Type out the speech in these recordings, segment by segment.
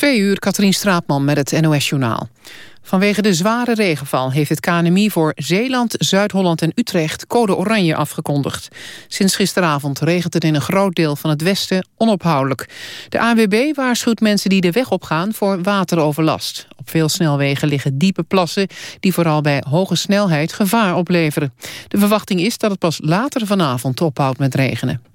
Twee uur, Katrien Straatman met het NOS-journaal. Vanwege de zware regenval heeft het KNMI voor Zeeland, Zuid-Holland en Utrecht code oranje afgekondigd. Sinds gisteravond regent het in een groot deel van het westen onophoudelijk. De ANWB waarschuwt mensen die de weg opgaan voor wateroverlast. Op veel snelwegen liggen diepe plassen die vooral bij hoge snelheid gevaar opleveren. De verwachting is dat het pas later vanavond ophoudt met regenen.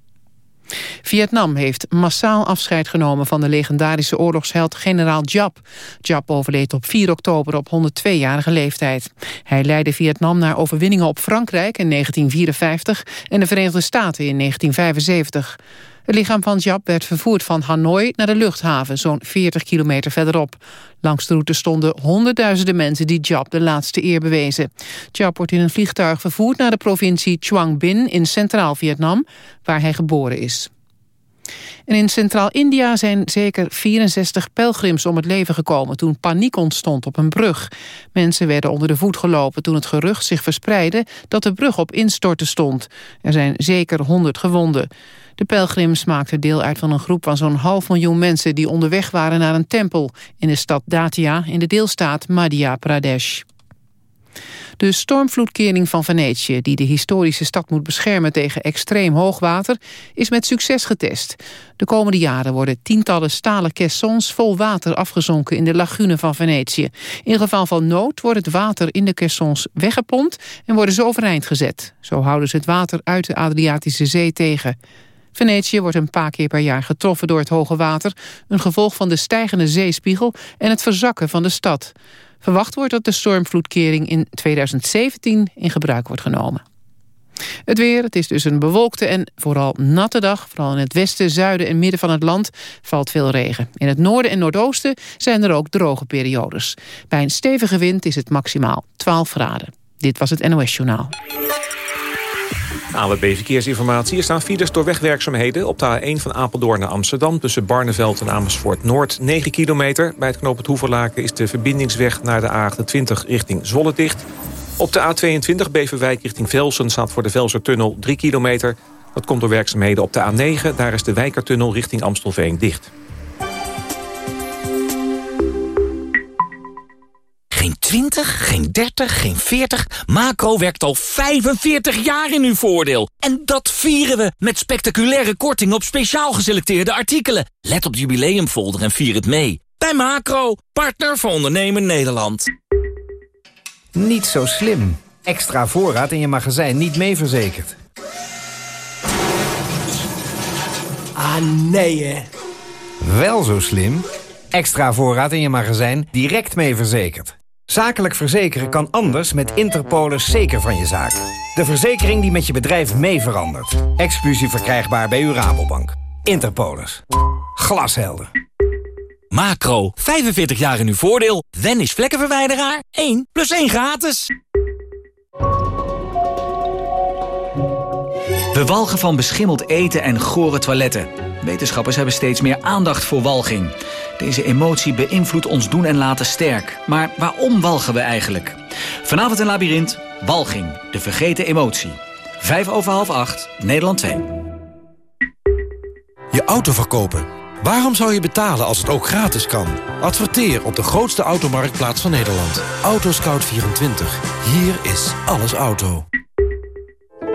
Vietnam heeft massaal afscheid genomen van de legendarische oorlogsheld generaal Giap. Giap overleed op 4 oktober op 102-jarige leeftijd. Hij leidde Vietnam naar overwinningen op Frankrijk in 1954 en de Verenigde Staten in 1975. Het lichaam van Giap werd vervoerd van Hanoi naar de luchthaven, zo'n 40 kilometer verderop. Langs de route stonden honderdduizenden mensen die Giap de laatste eer bewezen. Giap wordt in een vliegtuig vervoerd naar de provincie Quang Binh in Centraal Vietnam, waar hij geboren is. En in Centraal-India zijn zeker 64 pelgrims om het leven gekomen... toen paniek ontstond op een brug. Mensen werden onder de voet gelopen toen het gerucht zich verspreidde... dat de brug op instorten stond. Er zijn zeker 100 gewonden. De pelgrims maakten deel uit van een groep van zo'n half miljoen mensen... die onderweg waren naar een tempel in de stad Datia in de deelstaat Madhya Pradesh. De stormvloedkering van Venetië, die de historische stad moet beschermen tegen extreem hoogwater, is met succes getest. De komende jaren worden tientallen stalen caissons vol water afgezonken in de lagune van Venetië. In geval van nood wordt het water in de caissons weggepompt en worden ze overeind gezet. Zo houden ze het water uit de Adriatische Zee tegen. Venetië wordt een paar keer per jaar getroffen door het hoge water... een gevolg van de stijgende zeespiegel en het verzakken van de stad. Verwacht wordt dat de stormvloedkering in 2017 in gebruik wordt genomen. Het weer, het is dus een bewolkte en vooral natte dag. Vooral in het westen, zuiden en midden van het land valt veel regen. In het noorden en noordoosten zijn er ook droge periodes. Bij een stevige wind is het maximaal 12 graden. Dit was het NOS Journaal. AWB Verkeersinformatie. Er staan files door wegwerkzaamheden op de A1 van Apeldoorn naar Amsterdam... tussen Barneveld en Amersfoort Noord, 9 kilometer. Bij het knooppunt Hoeverlaken is de verbindingsweg naar de A28 richting Zwolle dicht. Op de A22 Beverwijk richting Velsen staat voor de Velsertunnel 3 kilometer. Dat komt door werkzaamheden op de A9. Daar is de Wijkertunnel richting Amstelveen dicht. Geen 20, geen 30, geen 40. Macro werkt al 45 jaar in uw voordeel. En dat vieren we met spectaculaire korting op speciaal geselecteerde artikelen. Let op de jubileumfolder en vier het mee. Bij Macro, partner voor ondernemen Nederland. Niet zo slim. Extra voorraad in je magazijn niet mee verzekerd. Ah, nee hè. Wel zo slim. Extra voorraad in je magazijn direct mee verzekerd. Zakelijk verzekeren kan anders met Interpolis zeker van je zaak. De verzekering die met je bedrijf mee verandert. Exclusief verkrijgbaar bij uw Rabobank. Interpolis. Glashelder. Macro, 45 jaar in uw voordeel. Wen is vlekkenverwijderaar. 1 plus 1 gratis. We walgen van beschimmeld eten en gore toiletten. Wetenschappers hebben steeds meer aandacht voor walging. Deze emotie beïnvloedt ons doen en laten sterk. Maar waarom walgen we eigenlijk? Vanavond in Labyrinth, walging, de vergeten emotie. Vijf over half acht, Nederland 2. Je auto verkopen. Waarom zou je betalen als het ook gratis kan? Adverteer op de grootste automarktplaats van Nederland. Autoscout24. Hier is alles auto.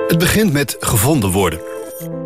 Het begint met gevonden worden.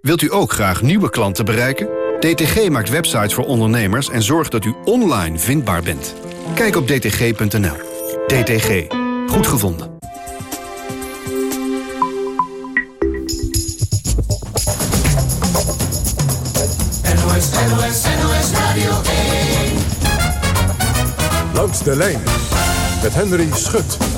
Wilt u ook graag nieuwe klanten bereiken? DTG maakt websites voor ondernemers en zorgt dat u online vindbaar bent. Kijk op dtg.nl. DTG. Goed gevonden. NOS, NOS, NOS Radio 1. Langs de lijn met Henry Schut.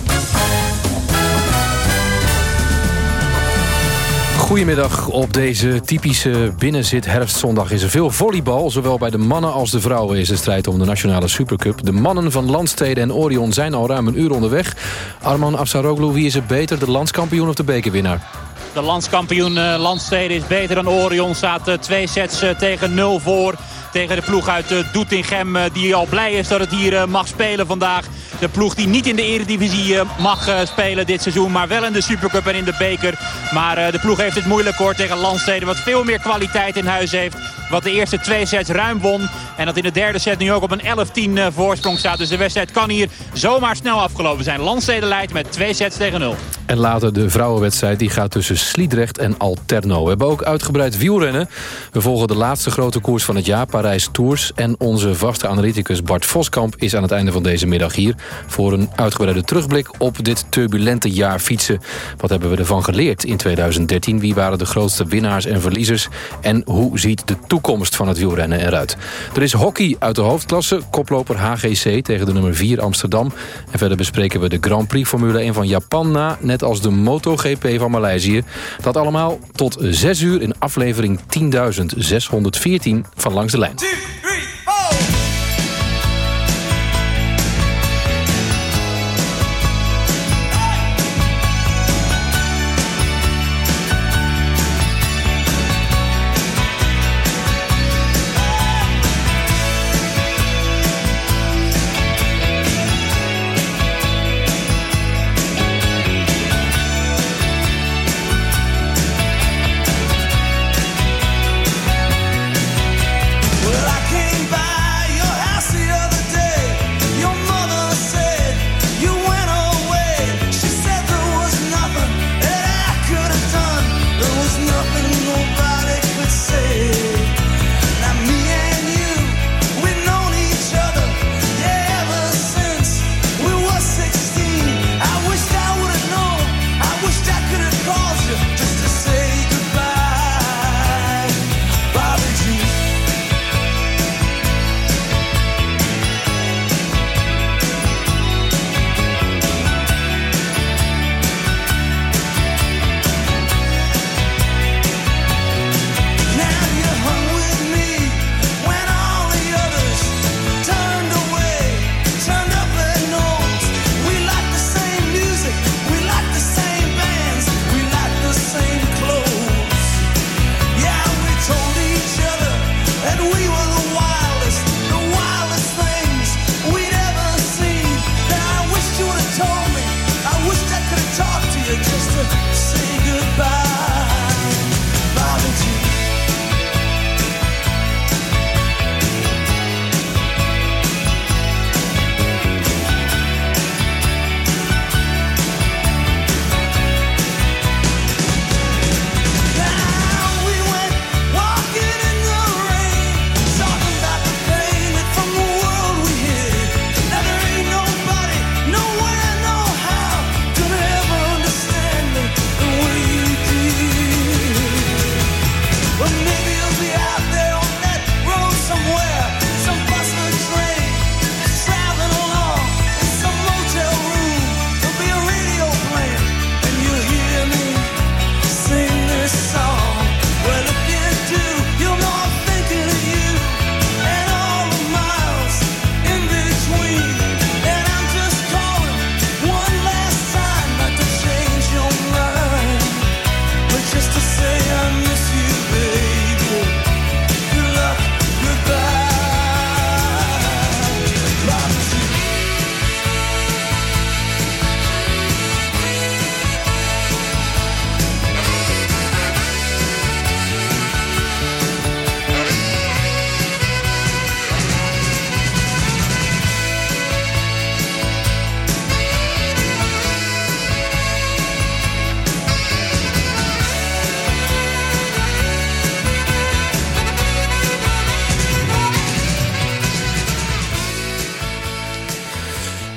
Goedemiddag. Op deze typische binnenzit herfstzondag is er veel volleybal. Zowel bij de mannen als de vrouwen is de strijd om de Nationale Supercup. De mannen van Landsteden en Orion zijn al ruim een uur onderweg. Arman Afsaroglu, wie is het beter, de landskampioen of de bekerwinnaar? De landskampioen uh, Landsteden is beter dan Orion. Staat uh, twee sets uh, tegen nul voor. Tegen de ploeg uit Doetinchem. die al blij is dat het hier mag spelen vandaag. De ploeg die niet in de eredivisie mag spelen dit seizoen. Maar wel in de Supercup en in de beker. Maar de ploeg heeft het moeilijk hoor tegen Landsteden. Wat veel meer kwaliteit in huis heeft. Wat de eerste twee sets ruim won. En dat in de derde set nu ook op een 11-10 voorsprong staat. Dus de wedstrijd kan hier zomaar snel afgelopen zijn. Landsteden leidt met twee sets tegen nul. En later de vrouwenwedstrijd die gaat tussen Sliedrecht en Alterno. We hebben ook uitgebreid wielrennen. We volgen de laatste grote koers van het jaar, Parijs Tours. En onze vaste analyticus Bart Voskamp is aan het einde van deze middag hier... voor een uitgebreide terugblik op dit turbulente jaar fietsen. Wat hebben we ervan geleerd in 2013? Wie waren de grootste winnaars en verliezers? En hoe ziet de toekomst van het wielrennen eruit? Er is hockey uit de hoofdklasse. Koploper HGC tegen de nummer 4 Amsterdam. En verder bespreken we de Grand Prix Formule 1 van Japan na... net als de MotoGP van Maleisië. Dat allemaal tot 6 uur in aflevering 10.614 van Langs de Lijn.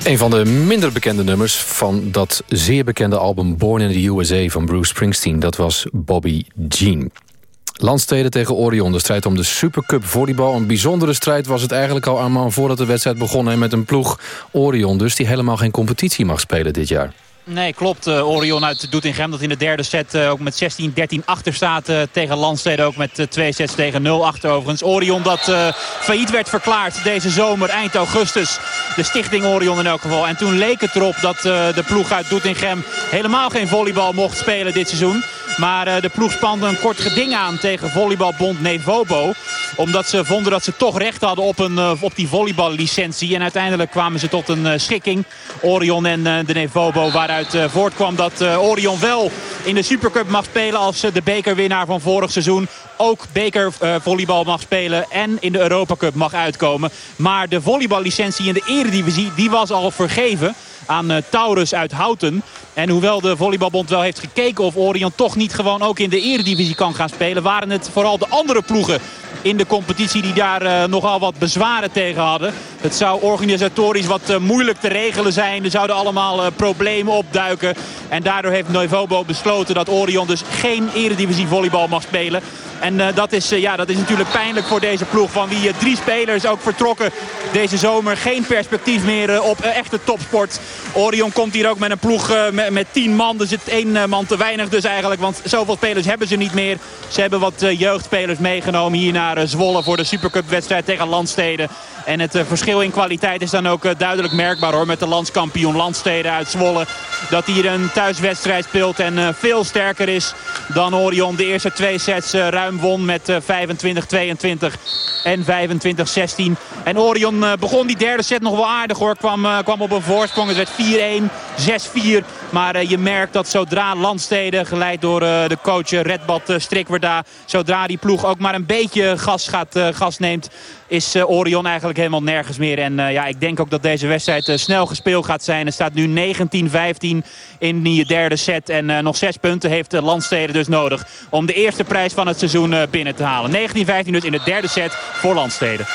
Een van de minder bekende nummers van dat zeer bekende album Born in the USA van Bruce Springsteen. Dat was Bobby Jean. Landsteden tegen Orion, de strijd om de Supercup volleybal. Een bijzondere strijd was het eigenlijk al aan voordat de wedstrijd begon... en met een ploeg Orion dus, die helemaal geen competitie mag spelen dit jaar. Nee, klopt. Uh, Orion uit Doetinchem dat in de derde set uh, ook met 16-13 achter staat uh, tegen Landstede. Ook met twee sets tegen 0 achter overigens. Orion dat failliet werd verklaard deze zomer, eind augustus. De stichting Orion in elk geval. En toen leek het erop dat de ploeg uit Doetinchem helemaal geen volleybal mocht spelen dit seizoen. Maar de ploeg spande een kort geding aan tegen volleybalbond Nevobo. Omdat ze vonden dat ze toch recht hadden op, een, op die volleyballicentie. En uiteindelijk kwamen ze tot een schikking. Orion en de Nevobo waren waaruit uh, voortkwam dat uh, Orion wel in de Supercup mag spelen als uh, de bekerwinnaar van vorig seizoen. Ook bekervolleybal mag spelen en in de Europa Cup mag uitkomen. Maar de volleyballicentie in de eredivisie die was al vergeven aan uh, Taurus uit Houten. En hoewel de Volleybalbond wel heeft gekeken of Orion toch niet gewoon ook in de eredivisie kan gaan spelen... waren het vooral de andere ploegen in de competitie die daar uh, nogal wat bezwaren tegen hadden. Het zou organisatorisch wat uh, moeilijk te regelen zijn. Er zouden allemaal problemen opduiken. En daardoor heeft Noivobo besloten dat Orion dus geen eredivisie volleybal mag spelen. En dat, is, ja, dat is natuurlijk pijnlijk voor deze ploeg. Van wie drie spelers ook vertrokken deze zomer. Geen perspectief meer op echte topsport. Orion komt hier ook met een ploeg met, met tien man. Er zit één man te weinig dus eigenlijk. Want zoveel spelers hebben ze niet meer. Ze hebben wat jeugdspelers meegenomen hier naar Zwolle voor de Supercup wedstrijd tegen Landsteden. En het verschil in kwaliteit is dan ook duidelijk merkbaar hoor. Met de landskampioen Landsteden uit Zwolle. Dat hier een thuiswedstrijd speelt en veel sterker is dan Orion. De eerste twee sets ruim won met 25-22 en 25-16. En Orion begon die derde set nog wel aardig hoor. Kwam, kwam op een voorsprong. Het werd 4-1, 6-4. Maar je merkt dat zodra Landsteden, geleid door de coach Redbad Strikwerda... zodra die ploeg ook maar een beetje gas, gaat, gas neemt is Orion eigenlijk helemaal nergens meer. En ja, ik denk ook dat deze wedstrijd snel gespeeld gaat zijn. Er staat nu 19-15 in die derde set. En nog zes punten heeft Landsteden dus nodig om de eerste prijs van het seizoen binnen te halen. 19-15 dus in de derde set voor Landsteden.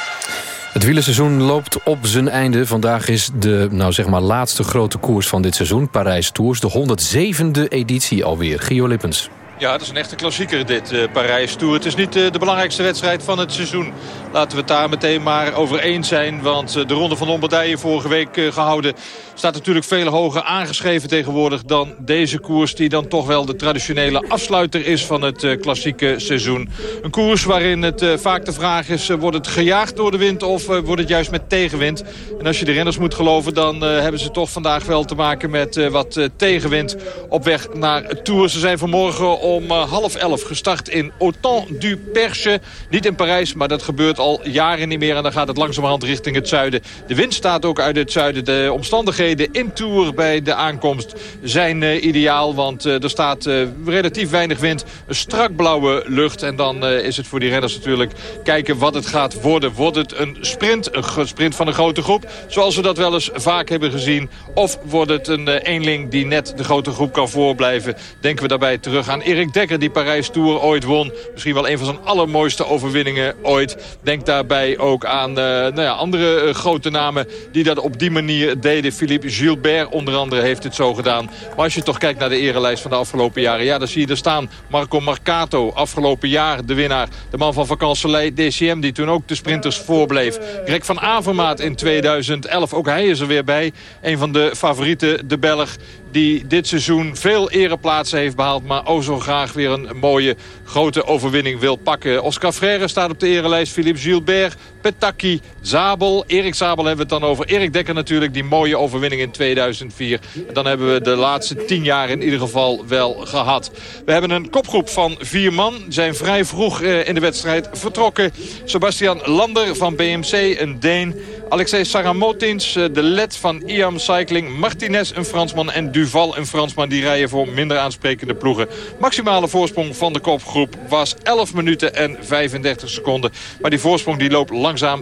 Het wielerseizoen loopt op zijn einde. Vandaag is de nou zeg maar, laatste grote koers van dit seizoen. Parijs Tours, de 107e editie alweer. Gio Lippens. Ja, het is een echte klassieker dit, uh, Parijs Tour. Het is niet uh, de belangrijkste wedstrijd van het seizoen. Laten we het daar meteen maar over eens zijn. Want uh, de Ronde van Lombardije vorige week gehouden... staat natuurlijk veel hoger aangeschreven tegenwoordig... dan deze koers die dan toch wel de traditionele afsluiter is... van het klassieke seizoen. Een koers waarin het vaak de vraag is... wordt het gejaagd door de wind of wordt het juist met tegenwind? En als je de renners moet geloven... dan hebben ze toch vandaag wel te maken met wat tegenwind op weg naar Tour. Ze zijn vanmorgen om uh, half elf gestart in Autant du Perche. Niet in Parijs, maar dat gebeurt al jaren niet meer. En dan gaat het langzamerhand richting het zuiden. De wind staat ook uit het zuiden. De omstandigheden in Tour bij de aankomst zijn uh, ideaal. Want uh, er staat relatief weinig wind. Een strak blauwe lucht. En dan is het voor die renners natuurlijk kijken wat het gaat worden. Wordt het een sprint? Een sprint van een grote groep? Zoals we dat wel eens vaak hebben gezien. Of wordt het een eenling die net de grote groep kan voorblijven? Denken we daarbij terug aan Erik Erik Dekker die Parijs Tour ooit won. Misschien wel een van zijn allermooiste overwinningen ooit. Denk daarbij ook aan uh, nou ja, andere uh, grote namen die dat op die manier deden. Philippe Gilbert onder andere heeft het zo gedaan. Maar als je toch kijkt naar de erelijst van de afgelopen jaren... ja, dan zie je er staan Marco Marcato, afgelopen jaar de winnaar. De man van Vakanselij DCM die toen ook de sprinters voorbleef. Greg van Avermaat in 2011, ook hij is er weer bij. Een van de favorieten, de Belg die dit seizoen veel ereplaatsen heeft behaald... maar o zo graag weer een mooie grote overwinning wil pakken. Oscar Freire staat op de erelijst. Philippe Gilbert, Petaki, Zabel. Erik Zabel hebben we het dan over. Erik Dekker natuurlijk, die mooie overwinning in 2004. En dan hebben we de laatste tien jaar in ieder geval wel gehad. We hebben een kopgroep van vier man. Zijn vrij vroeg in de wedstrijd vertrokken. Sebastian Lander van BMC, een Deen. Alexei Saramotins, de led van IAM Cycling. Martinez, een Fransman. En Duval, een Fransman. Die rijden voor minder aansprekende ploegen. Maximale voorsprong van de kopgroep was 11 minuten en 35 seconden. Maar die voorsprong die loopt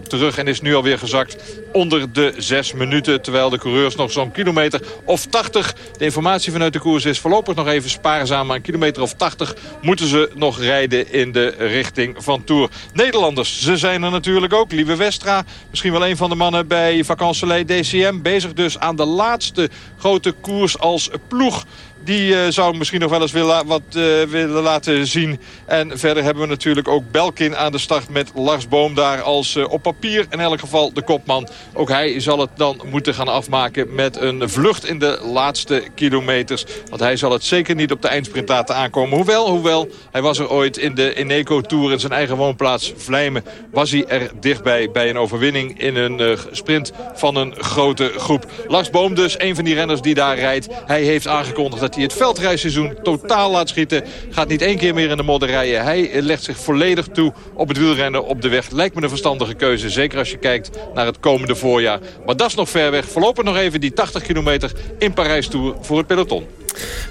terug en is nu alweer gezakt onder de 6 minuten. Terwijl de coureurs nog zo'n kilometer of 80. De informatie vanuit de koers is voorlopig nog even spaarzaam. Maar een kilometer of 80 moeten ze nog rijden in de richting van Tour. Nederlanders, ze zijn er natuurlijk ook. Lieve Westra, misschien wel een van de mannen bij Vacansoleil DCM. Bezig dus aan de laatste grote koers als ploeg Die zou misschien nog wel eens willen, wat willen laten zien. En verder hebben we natuurlijk ook Belkin aan de start met Lars Boom daar als op papier in elk geval de kopman. Ook hij zal het dan moeten gaan afmaken met een vlucht in de laatste kilometers. Want hij zal het zeker niet op de eindsprint laten aankomen. Hoewel, hoewel, hij was er ooit in de Eneco Tour in zijn eigen woonplaats Vlijmen. Was hij er dichtbij bij een overwinning in een sprint van een grote groep. Lars Boom dus, een van die renners die daar rijdt. Hij heeft aangekondigd dat hij het veldrijseizoen totaal laat schieten. Gaat niet één keer meer in de modder rijden. Hij legt zich volledig toe op het wielrennen op de weg. Lijkt me een verstandige keuze. Zeker als je kijkt naar het komende voorjaar. Maar dat is nog ver weg. Voorlopig nog even die 80 kilometer in Parijs Tour voor het peloton.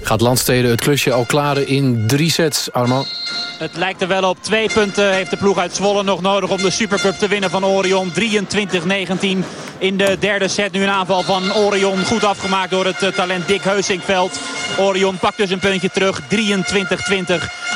Gaat Landsteden het klusje al klaren in drie sets, Armand? Het lijkt er wel op. Twee punten heeft de ploeg uit Zwolle nog nodig om de Supercup te winnen van Orion. 23-19 in de derde set. Nu een aanval van Orion. Goed afgemaakt door het eh, talent Dick Heusinkveld. Orion pakt dus een puntje terug. 23-20.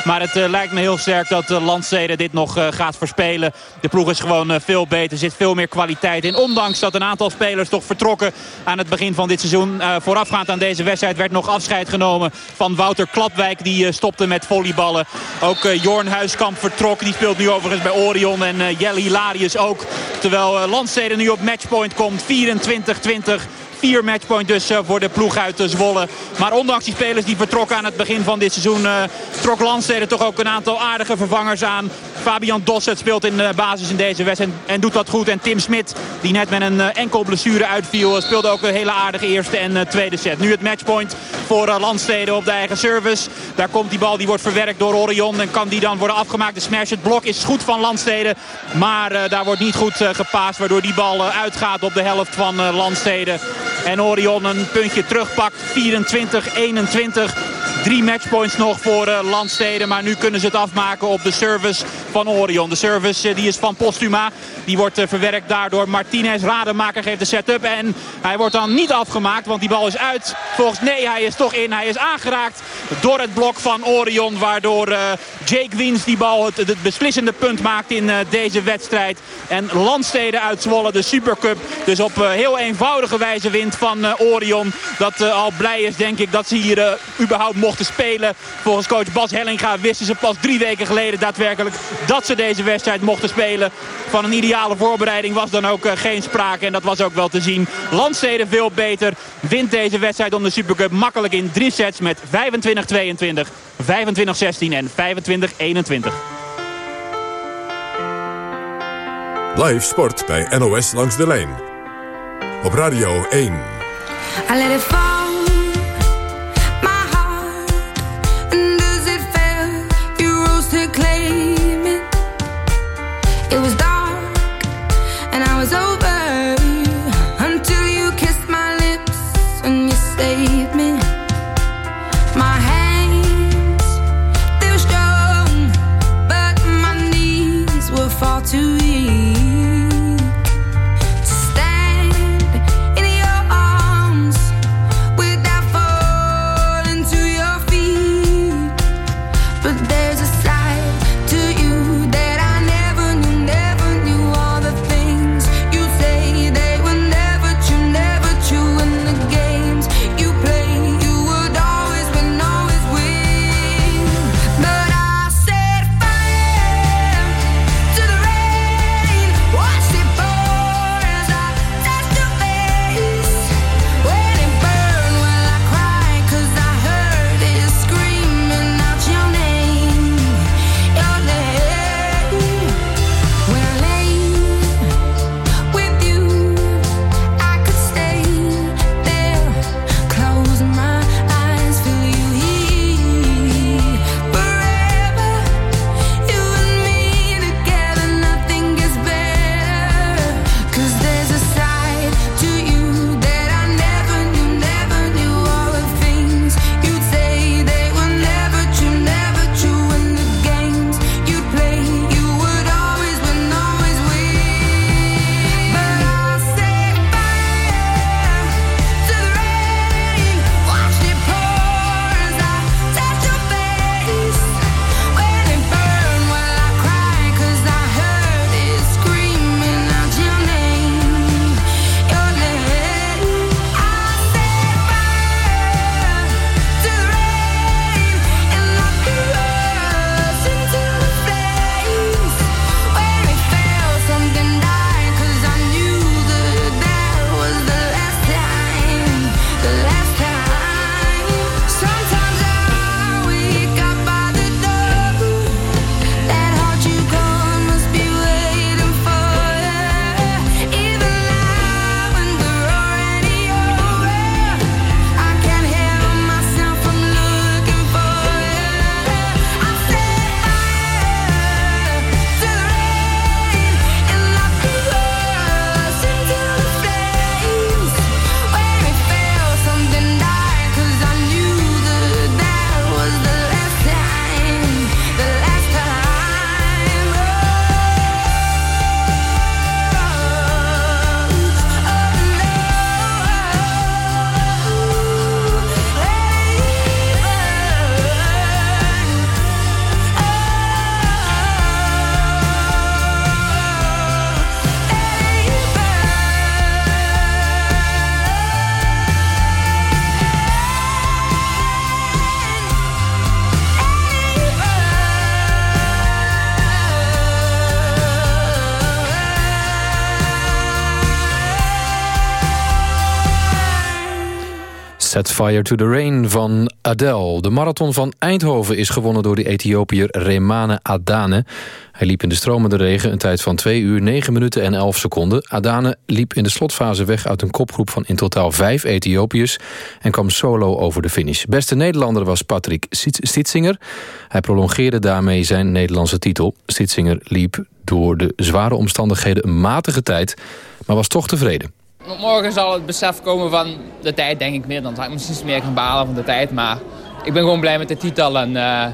Maar het uh, lijkt me heel sterk dat uh, Landstede dit nog gaat verspelen. De ploeg is gewoon veel beter. Er zit veel meer kwaliteit in. Ondanks dat een aantal spelers toch vertrokken aan het begin van dit seizoen. voorafgaand aan deze wedstrijd werd nog afscheid genomen van Wouter Klapwijk. Die stopte met volleyballen. Ook Jorn Huiskamp vertrok. Die speelt nu overigens bij Orion. En Jelle Hilarius ook. Terwijl Landstede nu op matchpoint komt. 24-20 vier matchpoint dus eh, voor de ploeg uit Zwolle. Maar ondanks die spelers die vertrokken aan het begin van dit seizoen... Uh, trok Landstede toch ook een aantal aardige vervangers aan. Fabian Dosset speelt in de basis in deze wedstrijd en, doet dat goed. En Tim Smit, die net met een uh, enkel blessure uitviel... speelde ook een hele aardige eerste en tweede set. Nu het matchpoint voor Landstede op de eigen service. Daar komt die bal, die wordt verwerkt door Orion... en kan die dan worden afgemaakt. De smash, het blok is goed van Landstede. Maar daar wordt niet goed gepaast, waardoor die bal uitgaat op de helft van Landstede. En Orion een puntje terugpakt. 24-21. Drie matchpoints nog voor uh, Landsteden. Maar nu kunnen ze het afmaken op de service van Orion. De service uh, die is van Postuma. Die wordt uh, verwerkt daardoor Martinez. Rademaker geeft de setup. En hij wordt dan niet afgemaakt. Want die bal is uit. Volgens nee, hij is toch in. Hij is aangeraakt door het blok van Orion. Waardoor Jake Wiens die bal het, het, beslissende punt maakt in deze wedstrijd. En Landsteden uit Zwolle de Supercup. Dus op heel eenvoudige wijze wint van Orion. Dat al blij is denk ik dat ze hier überhaupt mochten te spelen. Volgens coach Bas Hellinga wisten ze pas drie weken geleden daadwerkelijk dat ze deze wedstrijd mochten spelen. Van een ideale voorbereiding was dan ook eh, geen sprake en dat was ook wel te zien. Landsteden veel beter, wint deze wedstrijd om de Supercup makkelijk in drie sets met 25-22, 25-16 en 25-21. Live sport bij NOS langs de lijn. Op Radio 1. Set Fire to the Rain van Adele. De marathon van Eindhoven is gewonnen door de Ethiopiër Remane Adane. Hij liep in de stromende regen een tijd van 2 uur 9 minuten en 11 seconden. Adane liep in de slotfase weg uit een kopgroep van in totaal 5 Ethiopiërs... en kwam solo over de finish. Beste Nederlander was Patrick Stitsinger. Hij prolongeerde daarmee zijn Nederlandse titel. Stitsinger liep door de zware omstandigheden een matige tijd... maar was toch tevreden. Morgen zal het besef komen van de tijd, denk ik meer. Dan zal ik misschien meer gaan balen van de tijd. Maar ik ben gewoon blij met de titel. En uh,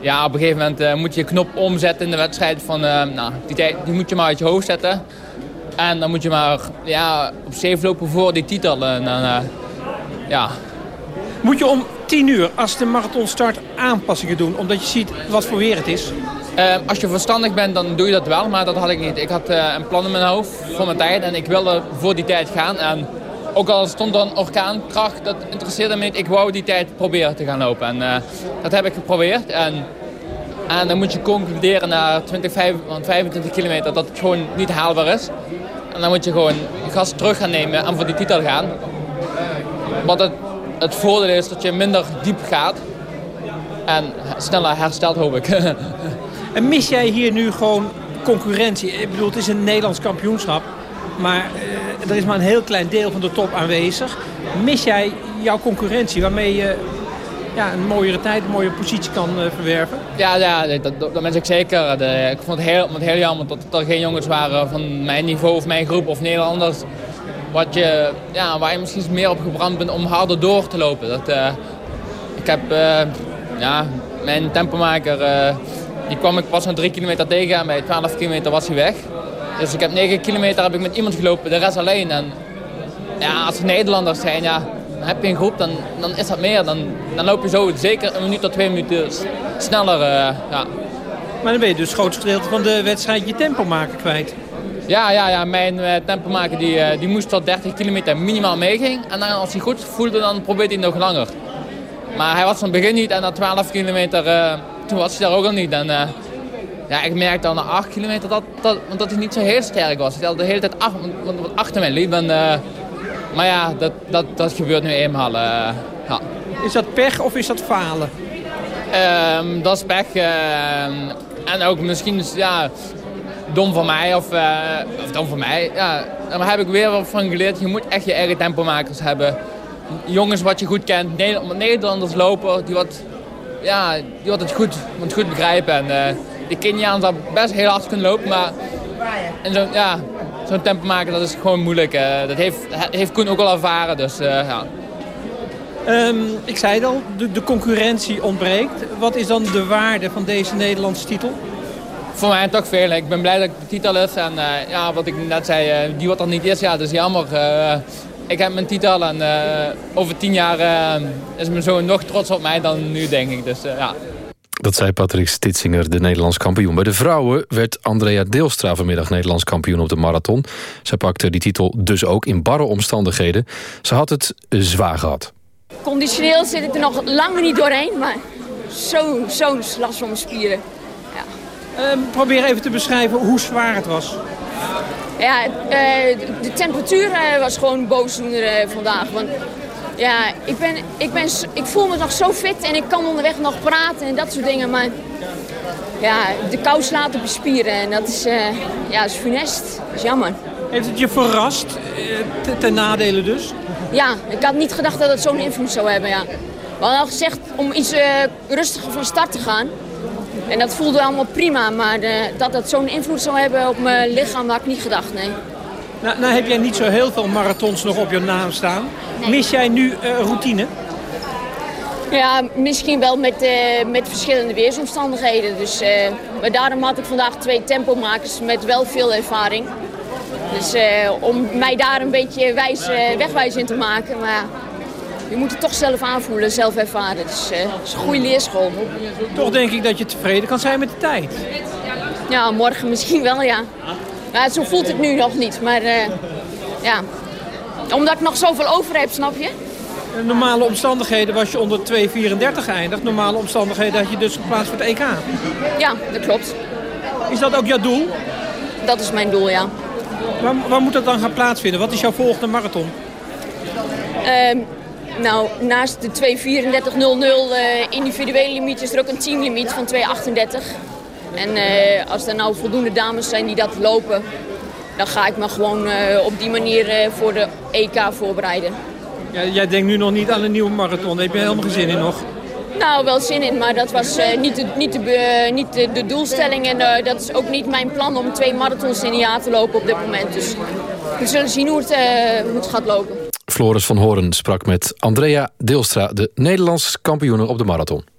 ja, op een gegeven moment uh, moet je je knop omzetten in de wedstrijd. Van, uh, nou, die, tijd, die moet je maar uit je hoofd zetten. En dan moet je maar ja, op zeven lopen voor die titel. Ja. Moet je om tien uur, als de marathon start, aanpassingen doen? Omdat je ziet wat voor weer het is? Uh, als je verstandig bent, dan doe je dat wel, maar dat had ik niet. Ik had uh, een plan in mijn hoofd voor mijn tijd en ik wilde voor die tijd gaan. En ook al stond er een orkaankracht, dat interesseerde me niet. Ik wou die tijd proberen te gaan lopen. En uh, dat heb ik geprobeerd. En, en dan moet je concluderen na 20, 25 kilometer dat het gewoon niet haalbaar is. En dan moet je gewoon gas terug gaan nemen en voor die titel gaan. Wat het, het voordeel is dat je minder diep gaat. En sneller herstelt, hoop ik. En mis jij hier nu gewoon concurrentie? Ik bedoel, het is een Nederlands kampioenschap. Maar uh, er is maar een heel klein deel van de top aanwezig. Mis jij jouw concurrentie waarmee je ja, een mooiere tijd, een mooie positie kan uh, verwerven? Ja, ja dat, dat, ik zeker. De, ik vond het heel, heel jammer dat er geen jongens waren van mijn niveau of mijn groep of Nederlanders. Wat je, ja, waar je misschien meer op gebrand bent om harder door te lopen. Dat, ik heb ja, mijn tempomaker die kwam ik pas een 3 kilometer tegen en bij 12 kilometer was hij weg. Dus ik heb 9 kilometer heb ik met iemand gelopen, de rest alleen. En ja, als er Nederlanders zijn, ja, dan heb je een groep, dan, dan is dat meer. Dan, dan loop je zo zeker een minuut tot twee minuten sneller. Uh, ja. Maar dan ben je dus het grootste gedeelte van de wedstrijd je tempo maken kwijt. Ja, ja, ja mijn uh, tempomaker die, uh, die moest tot 30 kilometer minimaal meeging. En dan, als hij goed voelde, dan probeert hij nog langer. Maar hij was van het begin niet en na 12 kilometer toen was hij daar ook al niet. En, uh, ja, ik merkte al na 8 kilometer dat, dat, dat hij niet zo heel sterk was. Hij had de hele tijd ach, achter mij liep. En, uh, maar ja, dat, dat, dat gebeurt nu eenmaal. Uh, ja. Is dat pech of is dat falen? Um, dat is pech. en ook misschien ja, dom van mij. Of, of dom van mij. Ja, daar heb ik weer wat van geleerd. Je moet echt je eigen tempomakers hebben. Jongens wat je goed kent. Nederlanders lopen die wat ja, die had het goed, moet goed begrijpen. En uh, die Keniaans had best heel hard kunnen lopen, maar en zo, ja, zo'n tempo maken dat is gewoon moeilijk. Uh, dat heeft, heeft Koen ook al ervaren, dus uh, ja. Um, ik zei het al, de, de, concurrentie ontbreekt. Wat is dan de waarde van deze Nederlandse titel? Voor mij toch veel. Ik ben blij dat ik de titel is. En ja, wat ik net zei, die wat er niet is, ja, dat is jammer ik heb mijn titel en uh, over tien jaar uh, is mijn zoon nog trots op mij dan nu, denk ik. Dus uh, ja. Dat zei Patrick Stitsinger, de Nederlands kampioen. Bij de vrouwen werd Andrea Deelstra vanmiddag Nederlands kampioen op de marathon. Zij pakte die titel dus ook in barre omstandigheden. Ze had het zwaar gehad. Conditioneel zit ik er nog lang niet doorheen, maar zo'n zo last van mijn spieren. Ja. Um, probeer even te beschrijven hoe zwaar het was. Ja, eh, de temperatuur eh, was gewoon boosdoener eh, vandaag. Want ja, ik, ben, ik, ben, ik voel me nog zo fit en ik kan onderweg nog praten en dat soort dingen. Maar ja, de kou slaat op je spieren en dat is, ja, is funest. Dat is jammer. Heeft het je verrast, ten nadele dus? Ja, ik had niet gedacht dat het zo'n invloed zou hebben, ja. We hadden al gezegd om iets rustiger van start te gaan. En dat voelde allemaal prima, maar de, eh, dat dat zo'n invloed zou hebben op mijn lichaam, had ik niet gedacht, nee. Nou, nou heb jij niet zo heel veel marathons nog op je naam staan. Mis jij nu uh, routine? Ja, misschien wel met, uh, met verschillende weersomstandigheden. Dus, uh, maar daarom had ik vandaag twee tempomakers met wel veel ervaring. Dus om mij daar een beetje wijs, wegwijs in te maken. Maar je moet het toch zelf aanvoelen, zelf ervaren. Dus uh, het is een goede leerschool. Toch denk ik dat je tevreden kan zijn met de tijd. Ja, morgen misschien wel, ja. ja zo voelt het nu nog niet, maar uh, ja. Omdat ik nog zoveel over heb, snap je? In normale omstandigheden was je onder 2,34 geëindigd. Normale omstandigheden had je dus geplaatst voor het EK. Ja, dat klopt. Is dat ook jouw doel? Dat is mijn doel, ja. Waar, waar moet dat dan gaan plaatsvinden? Wat is jouw volgende marathon? Uh, Nou, naast de 2.34.00 uh, individuele limiet is er ook een teamlimiet van 2.38. En uh, als er nou voldoende dames zijn die dat lopen, dan ga ik me gewoon uh, op die manier voor de EK voorbereiden. Ja, jij denkt nu nog niet aan een nieuwe marathon, daar heb je helemaal geen zin in nog? Nou, wel zin in, maar dat was niet, de, niet, de, niet de, de doelstelling. En dat is ook niet mijn plan om twee marathons in een jaar te lopen op dit moment. Dus we zullen zien hoe het, hoe het gaat lopen. Floris van Horen sprak met Andrea Deelstra, de Nederlands kampioene op de marathon.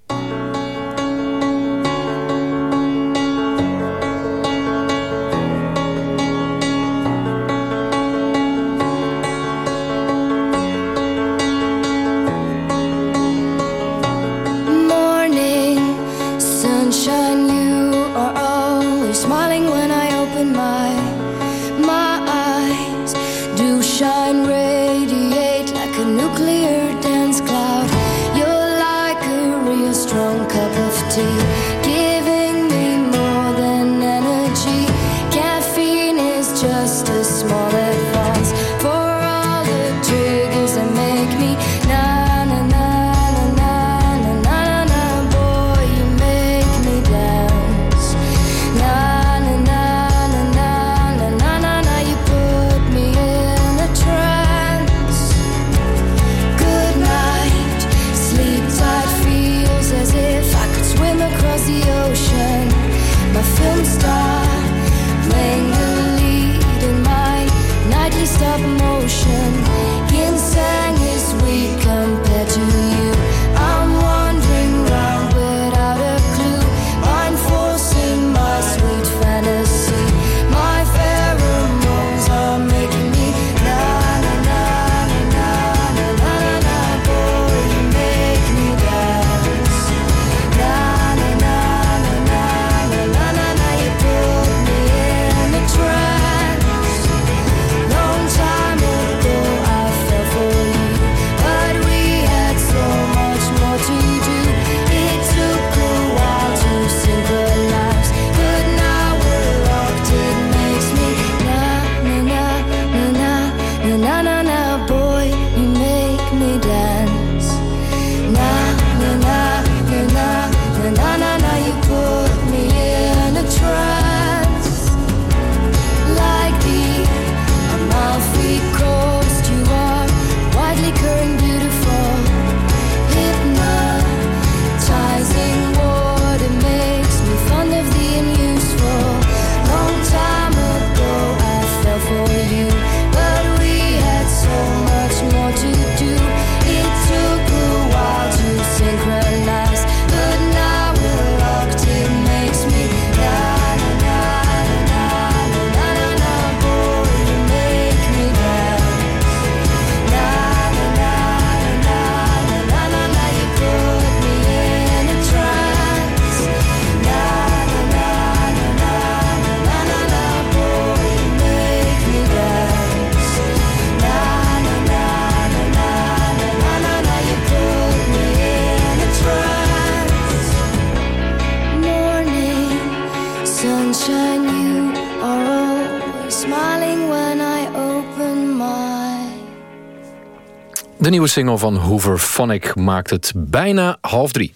Nieuwe single van Hoover Phonic maakt het bijna half drie.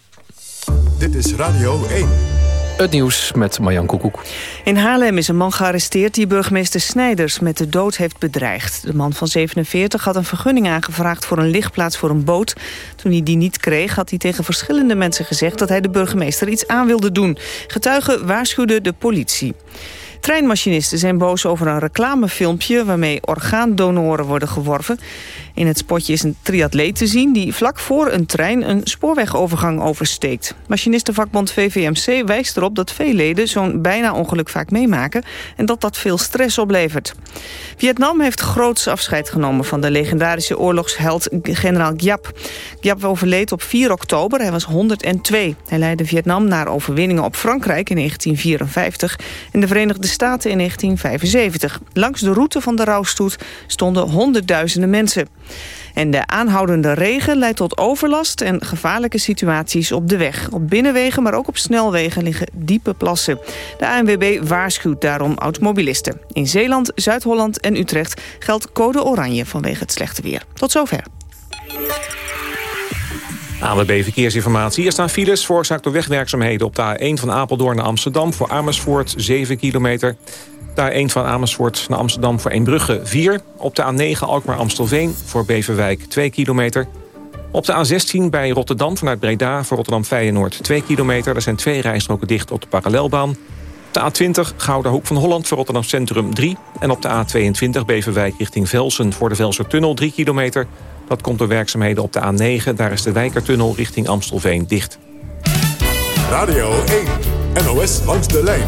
Dit is Radio 1. Het nieuws met Marjan Koekoek. In Haarlem is een man gearresteerd die burgemeester Snijders met de dood heeft bedreigd. De man van 47 had een vergunning aangevraagd voor een lichtplaats voor een boot. Toen hij die niet kreeg had hij tegen verschillende mensen gezegd... dat hij de burgemeester iets aan wilde doen. Getuigen waarschuwden de politie. Treinmachinisten zijn boos over een reclamefilmpje... waarmee orgaandonoren worden geworven. In het spotje is een triatleet te zien... die vlak voor een trein een spoorwegovergang oversteekt. Machinistenvakbond VVMC wijst erop dat veel leden... zo'n bijna ongeluk vaak meemaken... en dat dat veel stress oplevert. Vietnam heeft groots afscheid genomen... van de legendarische oorlogsheld generaal Giap. Giap overleed op 4 oktober, hij was 102. Hij leidde Vietnam naar overwinningen op Frankrijk in 1954... en de Verenigde Staten in 1975. Langs de route van de rouwstoet stonden honderdduizenden mensen. En de aanhoudende regen leidt tot overlast en gevaarlijke situaties op de weg. Op binnenwegen, maar ook op snelwegen liggen diepe plassen. De ANWB waarschuwt daarom automobilisten. In Zeeland, Zuid-Holland en Utrecht geldt code oranje vanwege het slechte weer. Tot zover. ANWB Verkeersinformatie. Hier staan files veroorzaakt door wegwerkzaamheden... op de A1 van Apeldoorn naar Amsterdam voor Amersfoort 7 kilometer. De A1 van Amersfoort naar Amsterdam voor Eembrugge 4. Op de A9 Alkmaar-Amstelveen voor Beverwijk 2 kilometer. Op de A16 bij Rotterdam vanuit Breda voor Rotterdam-Feyenoord 2 kilometer. Er zijn twee rijstroken dicht op de parallelbaan. Op de A20 Gouden Hoek van Holland voor Rotterdam Centrum 3. En op de A22 Beverwijk richting Velsen voor de Velsertunnel 3 kilometer. Dat komt door werkzaamheden op de A9. Daar is de Wijkertunnel richting Amstelveen dicht. Radio 1, NOS langs de lijn.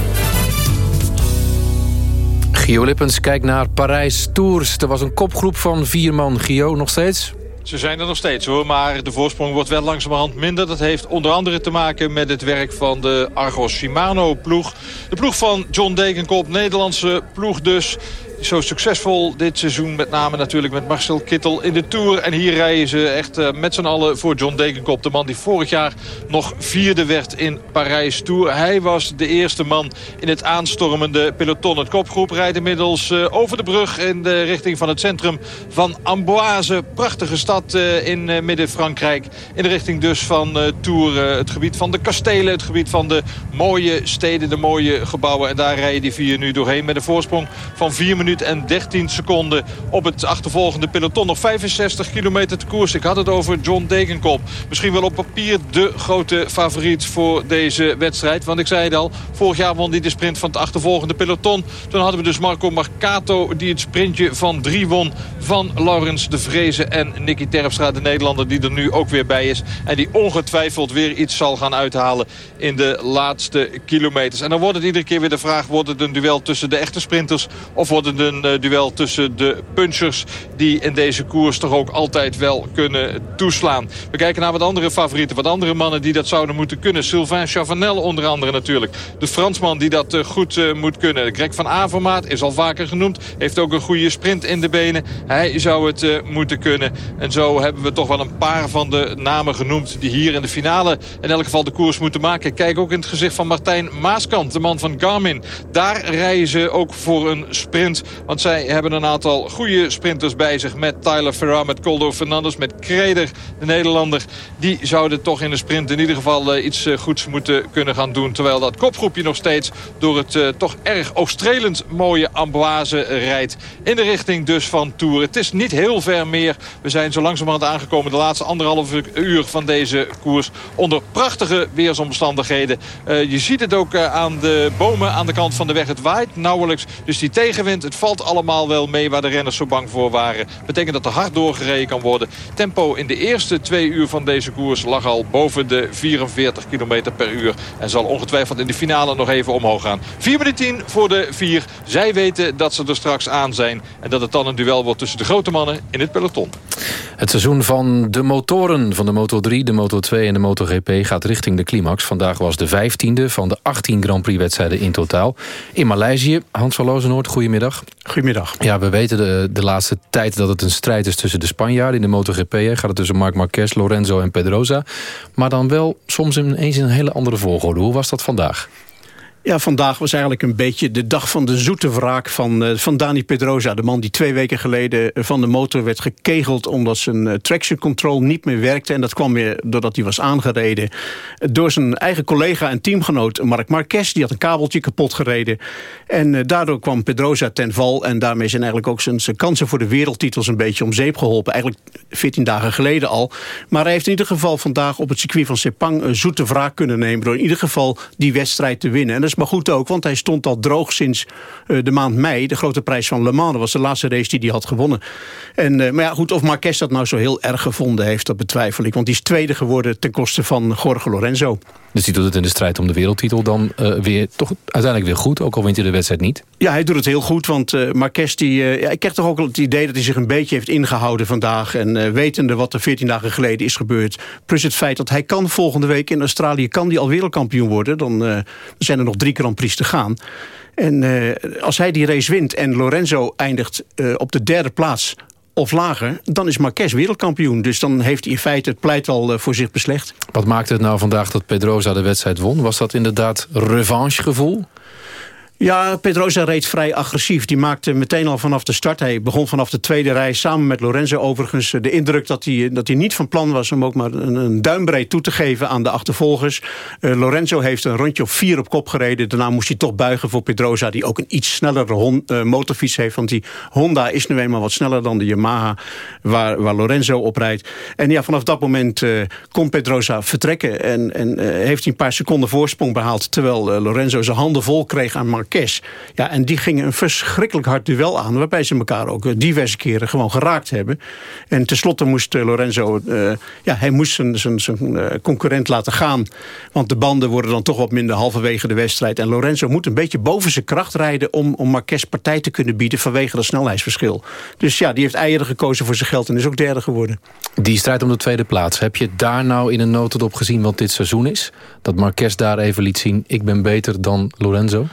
Gio Lippens kijkt naar Parijs Tours. Er was een kopgroep van vier man. Gio, nog steeds? Ze zijn er nog steeds hoor, maar de voorsprong wordt wel langzamerhand minder. Dat heeft onder andere te maken met het werk van de Argos Shimano ploeg. De ploeg van John Degenkop, Nederlandse ploeg dus zo succesvol dit seizoen. Met name natuurlijk met Marcel Kittel in de Tour. En hier rijden ze echt uh, met z'n allen voor John Degenkop. De man die vorig jaar nog vierde werd in Parijs Tour. Hij was de eerste man in het aanstormende peloton. Het kopgroep rijdt inmiddels uh, over de brug in de richting van het centrum van Amboise. Prachtige stad uh, in midden-Frankrijk. In de richting dus van Tour. het gebied van de kastelen. Het gebied van de mooie steden. De mooie gebouwen. En daar rijden die vier nu doorheen met een voorsprong van vier minuten en 13 seconden op het achtervolgende peloton. Nog 65 kilometer te koers. Ik had het over John Degenkop. Misschien wel op papier de grote favoriet voor deze wedstrijd. Want ik zei het al, vorig jaar won hij de sprint van het achtervolgende peloton. Toen hadden we dus Marco Marcato die het sprintje van drie won van Laurens de Vrezen en Nicky Terpstra, de Nederlander die er nu ook weer bij is. En die ongetwijfeld weer iets zal gaan uithalen in de laatste kilometers. En dan wordt het iedere keer weer de vraag, wordt het een duel tussen de echte sprinters of wordt het een uh, duel tussen de punchers... die in deze koers toch ook altijd wel kunnen toeslaan. We kijken naar wat andere favorieten, wat andere mannen die dat zouden moeten kunnen. Sylvain Chavanel onder andere natuurlijk. De Fransman die dat uh, goed uh, moet kunnen. Greg van Avermaat is al vaker genoemd. Heeft ook een goede sprint in de benen. Hij zou het moeten kunnen. En zo hebben we toch wel een paar van de namen genoemd... die hier in de finale in elk geval de koers moeten maken. Kijk ook in het gezicht van Martijn Maaskant, de man van Garmin. Daar rijden ze ook voor een sprint. Want zij hebben een aantal goede sprinters bij zich. Met Tyler Ferrar, met Coldo Fernandes, met Kreder, de Nederlander. Die zouden toch in de sprint in ieder geval uh, iets uh, goeds moeten kunnen gaan doen. Terwijl dat kopgroepje nog steeds door het uh, toch erg oogstrelend mooie Amboise rijdt. In de richting dus van Tour. Het is niet heel ver meer. We zijn zo langzamerhand aangekomen de laatste anderhalve uur van deze koers. Onder prachtige weersomstandigheden. je ziet het ook aan de bomen aan de kant van de weg. Het waait nauwelijks. Dus die tegenwind, het valt allemaal wel mee waar de renners zo bang voor waren. Betekent dat er hard doorgereden kan worden. Tempo in de eerste twee uur van deze koers lag al boven de 44 km per uur. En zal ongetwijfeld in de finale nog even omhoog gaan. 4 minuten 10 voor de 4. Zij weten dat ze er straks aan zijn. En dat het dan een duel wordt tussen de grote mannen in het peloton. Het seizoen van de motoren van de Moto3, de Moto2 en de MotoGP gaat richting de climax. Vandaag was de 15e van de 18 Grand Prix wedstrijden in totaal. In Maleisië, Hans van Lozenoord, goedemiddag. Goedemiddag. Ja, we weten de, de laatste tijd dat het een strijd is tussen de Spanjaarden. In de MotoGP gaat het tussen Marc Marquez, Lorenzo en Pedrosa. Maar dan wel soms ineens in een hele andere volgorde. Hoe was dat vandaag? Ja, vandaag was eigenlijk een beetje de dag van de zoete wraak van, uh, van Dani Pedrosa. De man die twee weken geleden van de motor werd gekegeld... omdat zijn uh, traction control niet meer werkte. En dat kwam weer doordat hij was aangereden... door zijn eigen collega en teamgenoot Marc Marquez. Die had een kabeltje kapot gereden. En daardoor kwam Pedrosa ten val. En daarmee zijn eigenlijk ook zijn, zijn kansen voor de wereldtitels... een beetje om zeep geholpen. Eigenlijk 14 dagen geleden al. Maar hij heeft in ieder geval vandaag op het circuit van Sepang... een zoete wraak kunnen nemen... door in ieder geval die wedstrijd te winnen. En is maar goed ook, want hij stond al droog sinds uh, de maand mei. De grote prijs van Le Mans, dat was de laatste race die hij had gewonnen. En, uh, maar ja, goed, of Marquez dat nou zo heel erg gevonden heeft, dat betwijfel ik. Want die is tweede geworden ten koste van Jorge Lorenzo. Dus die doet het in de strijd om de wereldtitel dan uh, weer toch uiteindelijk weer goed, ook al wint hij de wedstrijd niet? Ja, hij doet het heel goed, want uh, Marquez, die, ja, ik krijg toch ook het idee dat hij zich een beetje heeft ingehouden vandaag. En wetende wat er 14 dagen geleden is gebeurd. Plus het feit dat hij kan volgende week in Australië kan die al wereldkampioen worden. Dan zijn er nog drie Grand Prix te gaan. En als hij die race wint en Lorenzo eindigt op de derde plaats of lager, dan is Marquez wereldkampioen. Dus dan heeft hij in feite het pleit al voor zich beslecht. Wat maakte het nou vandaag dat Pedrosa de wedstrijd won? Was dat inderdaad revanchegevoel? Ja, Pedrosa reed vrij agressief. Die maakte meteen al vanaf de start. Hij begon vanaf de tweede rij samen met Lorenzo overigens de indruk dat hij, dat hij niet van plan was om ook maar een, een duimbreed toe te geven aan de achtervolgers. Uh, Lorenzo heeft een rondje op vier op kop gereden. Daarna moest hij toch buigen voor Pedrosa die ook een iets snellere hon, motorfiets heeft. Want die Honda is nu eenmaal wat sneller dan de Yamaha waar, waar Lorenzo op rijdt. En ja, vanaf dat moment kon Pedrosa vertrekken en, en heeft hij een paar seconden voorsprong behaald. Terwijl Lorenzo zijn handen vol kreeg aan Mark ja, en die gingen een verschrikkelijk hard duel aan... waarbij ze elkaar ook diverse keren gewoon geraakt hebben. En tenslotte moest eh, Lorenzo... Uh, ja, hij moest zijn, zijn, zijn concurrent laten gaan. Want de banden worden dan toch wat minder halverwege de wedstrijd. En Lorenzo moet een beetje boven zijn kracht rijden... om, om Marquez partij te kunnen bieden vanwege dat snelheidsverschil. Dus ja, die heeft eieren gekozen voor zijn geld en is ook derde geworden. Die strijd om de tweede plaats. Heb je daar nou in een notendop gezien wat dit seizoen is? Dat Marquez daar even liet zien, ik ben beter dan Lorenzo?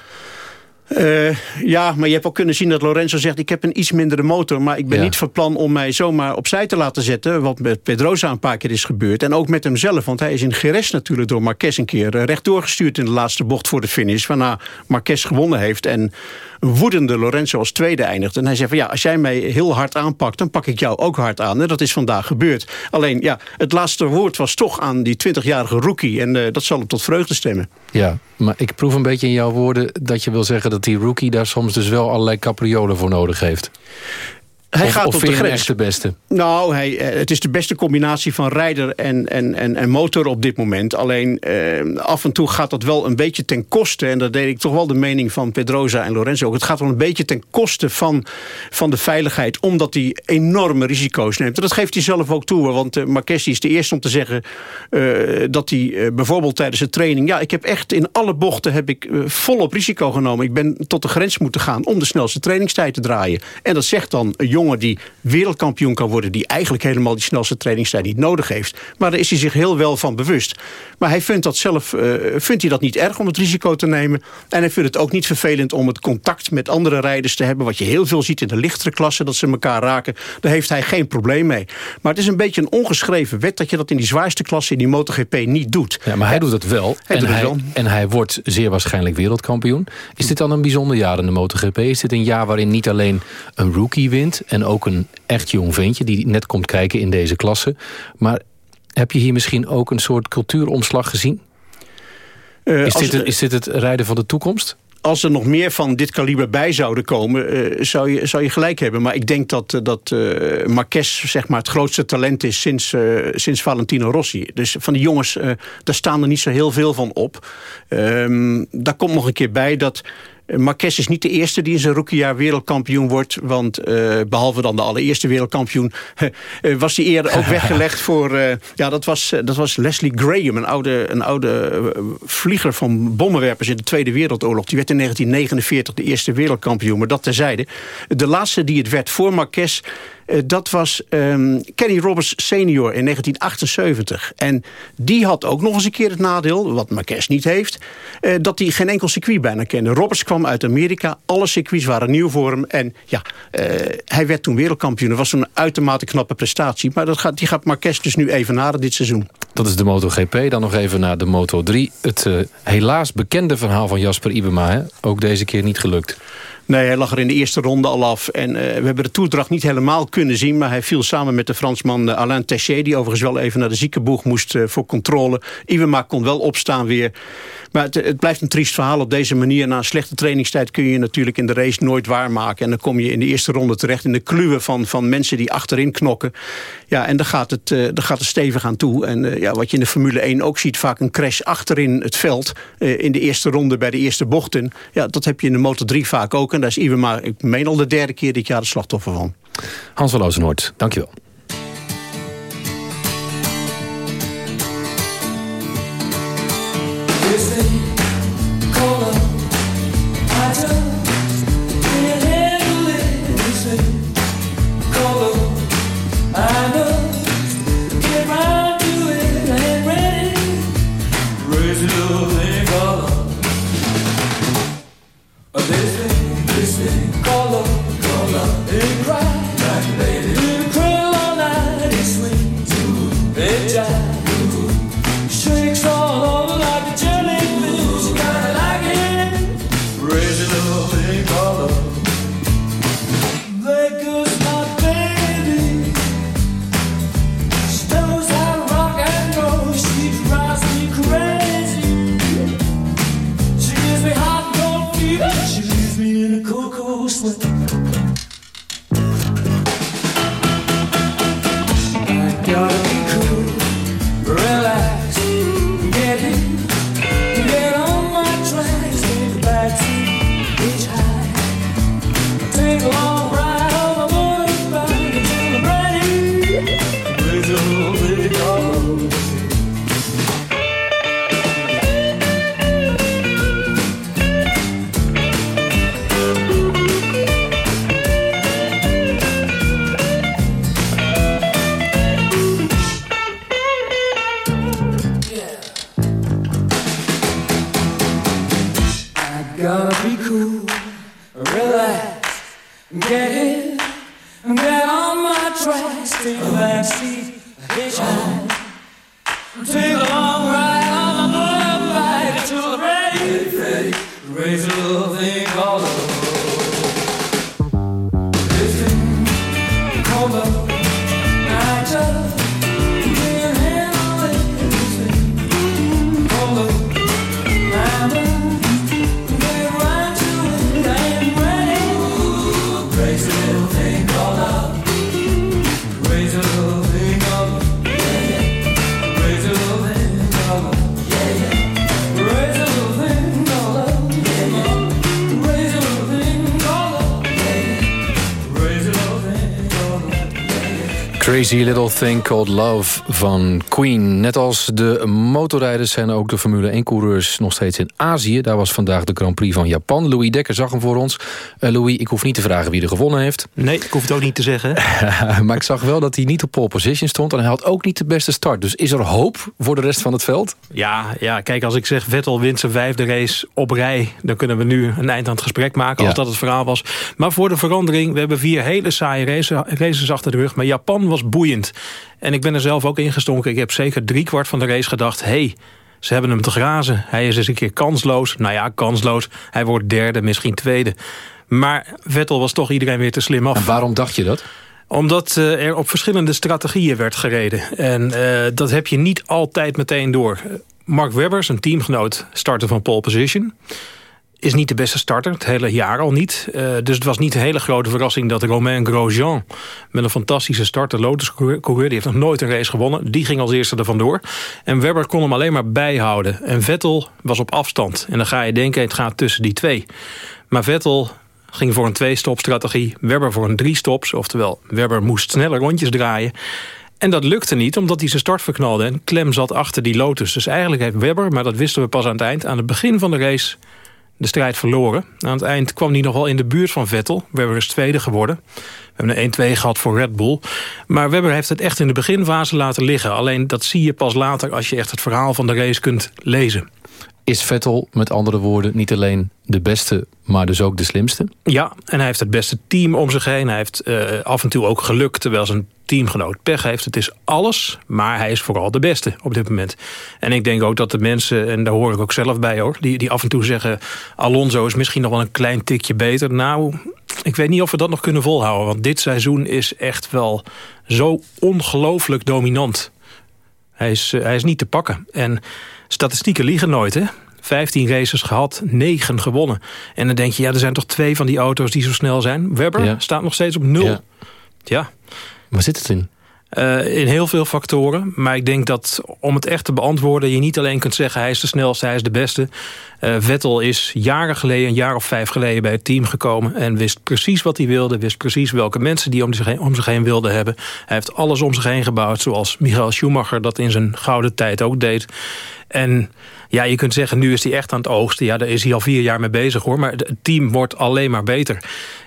Uh, ja, maar je hebt ook kunnen zien dat Lorenzo zegt... ik heb een iets mindere motor, maar ik ben ja. niet van plan om mij zomaar opzij te laten zetten. Wat met Pedrosa een paar keer is gebeurd. En ook met hemzelf, want hij is in Geres natuurlijk door Marquez een keer uh, rechtdoor gestuurd... in de laatste bocht voor de finish, waarna Marquez gewonnen heeft. En woedende Lorenzo als tweede eindigt. En hij zegt van ja, als jij mij heel hard aanpakt... dan pak ik jou ook hard aan. En dat is vandaag gebeurd. Alleen ja, het laatste woord was toch aan die 20-jarige rookie. En uh, dat zal hem tot vreugde stemmen. Ja, maar ik proef een beetje in jouw woorden dat je wil zeggen... dat die rookie daar soms dus wel allerlei capriolen voor nodig heeft. Hij of, gaat of op de grens. echt de beste? Nou, hij, het is de beste combinatie van rijder en, en, en, en motor op dit moment. Alleen eh, af en toe gaat dat wel een beetje ten koste... en dat deed ik toch wel de mening van Pedrosa en Lorenzo ook... het gaat wel een beetje ten koste van, van de veiligheid... omdat hij enorme risico's neemt. En dat geeft hij zelf ook toe. Want uh, is de eerste om te zeggen... Uh, dat hij uh, bijvoorbeeld tijdens de training... ja, ik heb echt in alle bochten heb ik, volop risico genomen. Ik ben tot de grens moeten gaan om de snelste trainingstijd te draaien. En dat zegt dan een jongen die wereldkampioen kan worden... die eigenlijk helemaal die snelste trainingstijd niet nodig heeft. Maar daar is hij zich heel wel van bewust. Maar hij vindt dat zelf uh, vindt hij dat niet erg om het risico te nemen. En hij vindt het ook niet vervelend om het contact met andere rijders te hebben... wat je heel veel ziet in de lichtere klassen, dat ze elkaar raken. Daar heeft hij geen probleem mee. Maar het is een beetje een ongeschreven wet... dat je dat in die zwaarste klasse in die MotoGP niet doet. Ja, maar hij doet het wel. Hij en, doet hij, wel. en hij wordt zeer waarschijnlijk wereldkampioen. Is dit dan een bijzonder jaar in de MotoGP? Is dit een jaar waarin niet alleen een rookie wint... en ook een echt jong ventje die net komt kijken in deze klasse. Maar heb je hier misschien ook een soort cultuuromslag gezien? Uh, is, dit het, is dit het rijden van de toekomst? Als er nog meer van dit kaliber bij zouden komen, uh, zou, je, zou je gelijk hebben. Maar ik denk dat, dat uh, Marquez zeg maar, het grootste talent is sinds, sinds Valentino Rossi. Dus van die jongens, daar staan er niet zo heel veel van op. Um, daar komt nog een keer bij dat... Marquez is niet de eerste die in zijn rookiejaar wereldkampioen wordt. Want uh, behalve dan de allereerste wereldkampioen... Uh, was die eerder ook weggelegd voor... Uh, ja, dat was, dat was Leslie Graham, een oude, een oude vlieger van bommenwerpers in de Tweede Wereldoorlog. Die werd in 1949 de eerste wereldkampioen. Maar dat terzijde. De laatste die het werd voor Marquez... Uh, dat was um, Kenny Roberts senior in 1978. En die had ook nog eens een keer het nadeel, wat Marquez niet heeft... Uh, dat hij geen enkel circuit bijna kende. Roberts kwam uit Amerika, alle circuits waren nieuw voor hem. En ja, uh, hij werd toen wereldkampioen. Dat was een uitermate knappe prestatie. Maar dat gaat, die gaat Marquez dus nu even naden dit seizoen. Dat is de MotoGP. Dan nog even naar de Moto3. Het helaas bekende verhaal van Jasper Ibema. Hè? Ook deze keer niet gelukt. Nee, hij lag er in de eerste ronde al af. En uh, we hebben de toedracht niet helemaal kunnen zien... maar hij viel samen met de Fransman uh, Alain Tessier... die overigens wel even naar de ziekenboeg moest uh, voor controle. Iwema kon wel opstaan weer. Maar het, het, blijft een triest verhaal op deze manier. Na een slechte trainingstijd kun je natuurlijk in de race nooit waarmaken. En dan kom je in de eerste ronde terecht in de kluwen van, van mensen die achterin knokken. Ja, en dan gaat het, uh, gaat het stevig aan toe. En ja, wat je in de Formule 1 ook ziet, vaak een crash achterin het veld. In de eerste ronde bij de eerste bochten. Ja, dat heb je in de Moto 3 vaak ook. En daar is maar, ik meen al de derde keer dit jaar de slachtoffer van. Hans van Loosenoord, dankjewel. Crazy Little Thing Called Love van Queen. Net als de motorrijders zijn ook de Formule 1-coureurs nog steeds in Azië. Daar was vandaag de Grand Prix van Japan. Louis Dekker zag hem voor ons. Eh, Louis, ik hoef niet te vragen wie er gewonnen heeft. Nee, ik hoef het ook niet te zeggen. maar ik zag wel dat hij niet op pole position stond. En hij had ook niet de beste start. Dus is er hoop voor de rest van het veld? Ja, ja, kijk, als ik zeg Vettel wint zijn vijfde race op rij... dan kunnen we nu een eind aan het gesprek maken, als dat het verhaal was. Maar voor de verandering, we hebben vier hele saaie races, races achter de rug. Maar Japan was boeiend. En ik ben er zelf ook ingestonken. Ik heb zeker driekwart van de race gedacht... hey, ze hebben hem te grazen. Hij is eens een keer kansloos. Nou ja, kansloos. Hij wordt derde, misschien tweede. Maar Vettel was toch iedereen weer te slim af. En waarom dacht je dat? Omdat eh, er op verschillende strategieën werd gereden. En eh, dat heb je niet altijd meteen door. Mark Webber, zijn teamgenoot, startte van pole position. Is niet de beste starter, het hele jaar al niet. Uh, dus het was niet een hele grote verrassing dat Romain Grosjean... met een fantastische start, de Lotus-coureur... die heeft nog nooit een race gewonnen, die ging als eerste er vandoor. En Webber kon hem alleen maar bijhouden. En Vettel was op afstand. En dan ga je denken, het gaat tussen die twee. Maar Vettel ging voor een twee-stop-strategie. Webber voor een drie-stops. Oftewel, Webber moest sneller rondjes draaien. En dat lukte niet, omdat hij zijn start verknalde. En klem zat achter die Lotus. Dus eigenlijk heeft Webber, maar dat wisten we pas aan het eind... aan het begin van de race de strijd verloren. Aan het eind kwam hij nog wel in de buurt van Vettel. Webber is tweede geworden. We hebben een 1-2 gehad voor Red Bull. Maar Webber heeft het echt in de beginfase laten liggen. Alleen dat zie je pas later als je echt het verhaal van de race kunt lezen. Is Vettel met andere woorden niet alleen de beste, maar dus ook de slimste? Ja, en hij heeft het beste team om zich heen. Hij heeft uh, af en toe ook geluk, terwijl zijn teamgenoot pech heeft. Het is alles, maar hij is vooral de beste op dit moment. En ik denk ook dat de mensen, en daar hoor ik ook zelf bij hoor... die, die af en toe zeggen, Alonso is misschien nog wel een klein tikje beter. Nou, ik weet niet of we dat nog kunnen volhouden. Want dit seizoen is echt wel zo ongelooflijk dominant. Hij is, uh, hij is niet te pakken. En statistieken liegen nooit, hè? 15 races gehad, 9 gewonnen. En dan denk je, ja, er zijn toch twee van die auto's die zo snel zijn. Webber ja. staat nog steeds op nul. Ja. ja. Waar zit het in? Uh, in heel veel factoren. Maar ik denk dat om het echt te beantwoorden... je niet alleen kunt zeggen hij is de snelste, hij is de beste. Uh, Vettel is jaren geleden, een jaar of vijf geleden... bij het team gekomen en wist precies wat hij wilde. Wist precies welke mensen die om zich heen, om zich heen wilden hebben. Hij heeft alles om zich heen gebouwd... zoals Michael Schumacher dat in zijn gouden tijd ook deed. En ja, je kunt zeggen, nu is hij echt aan het oogsten. Ja, daar is hij al vier jaar mee bezig hoor. Maar het team wordt alleen maar beter.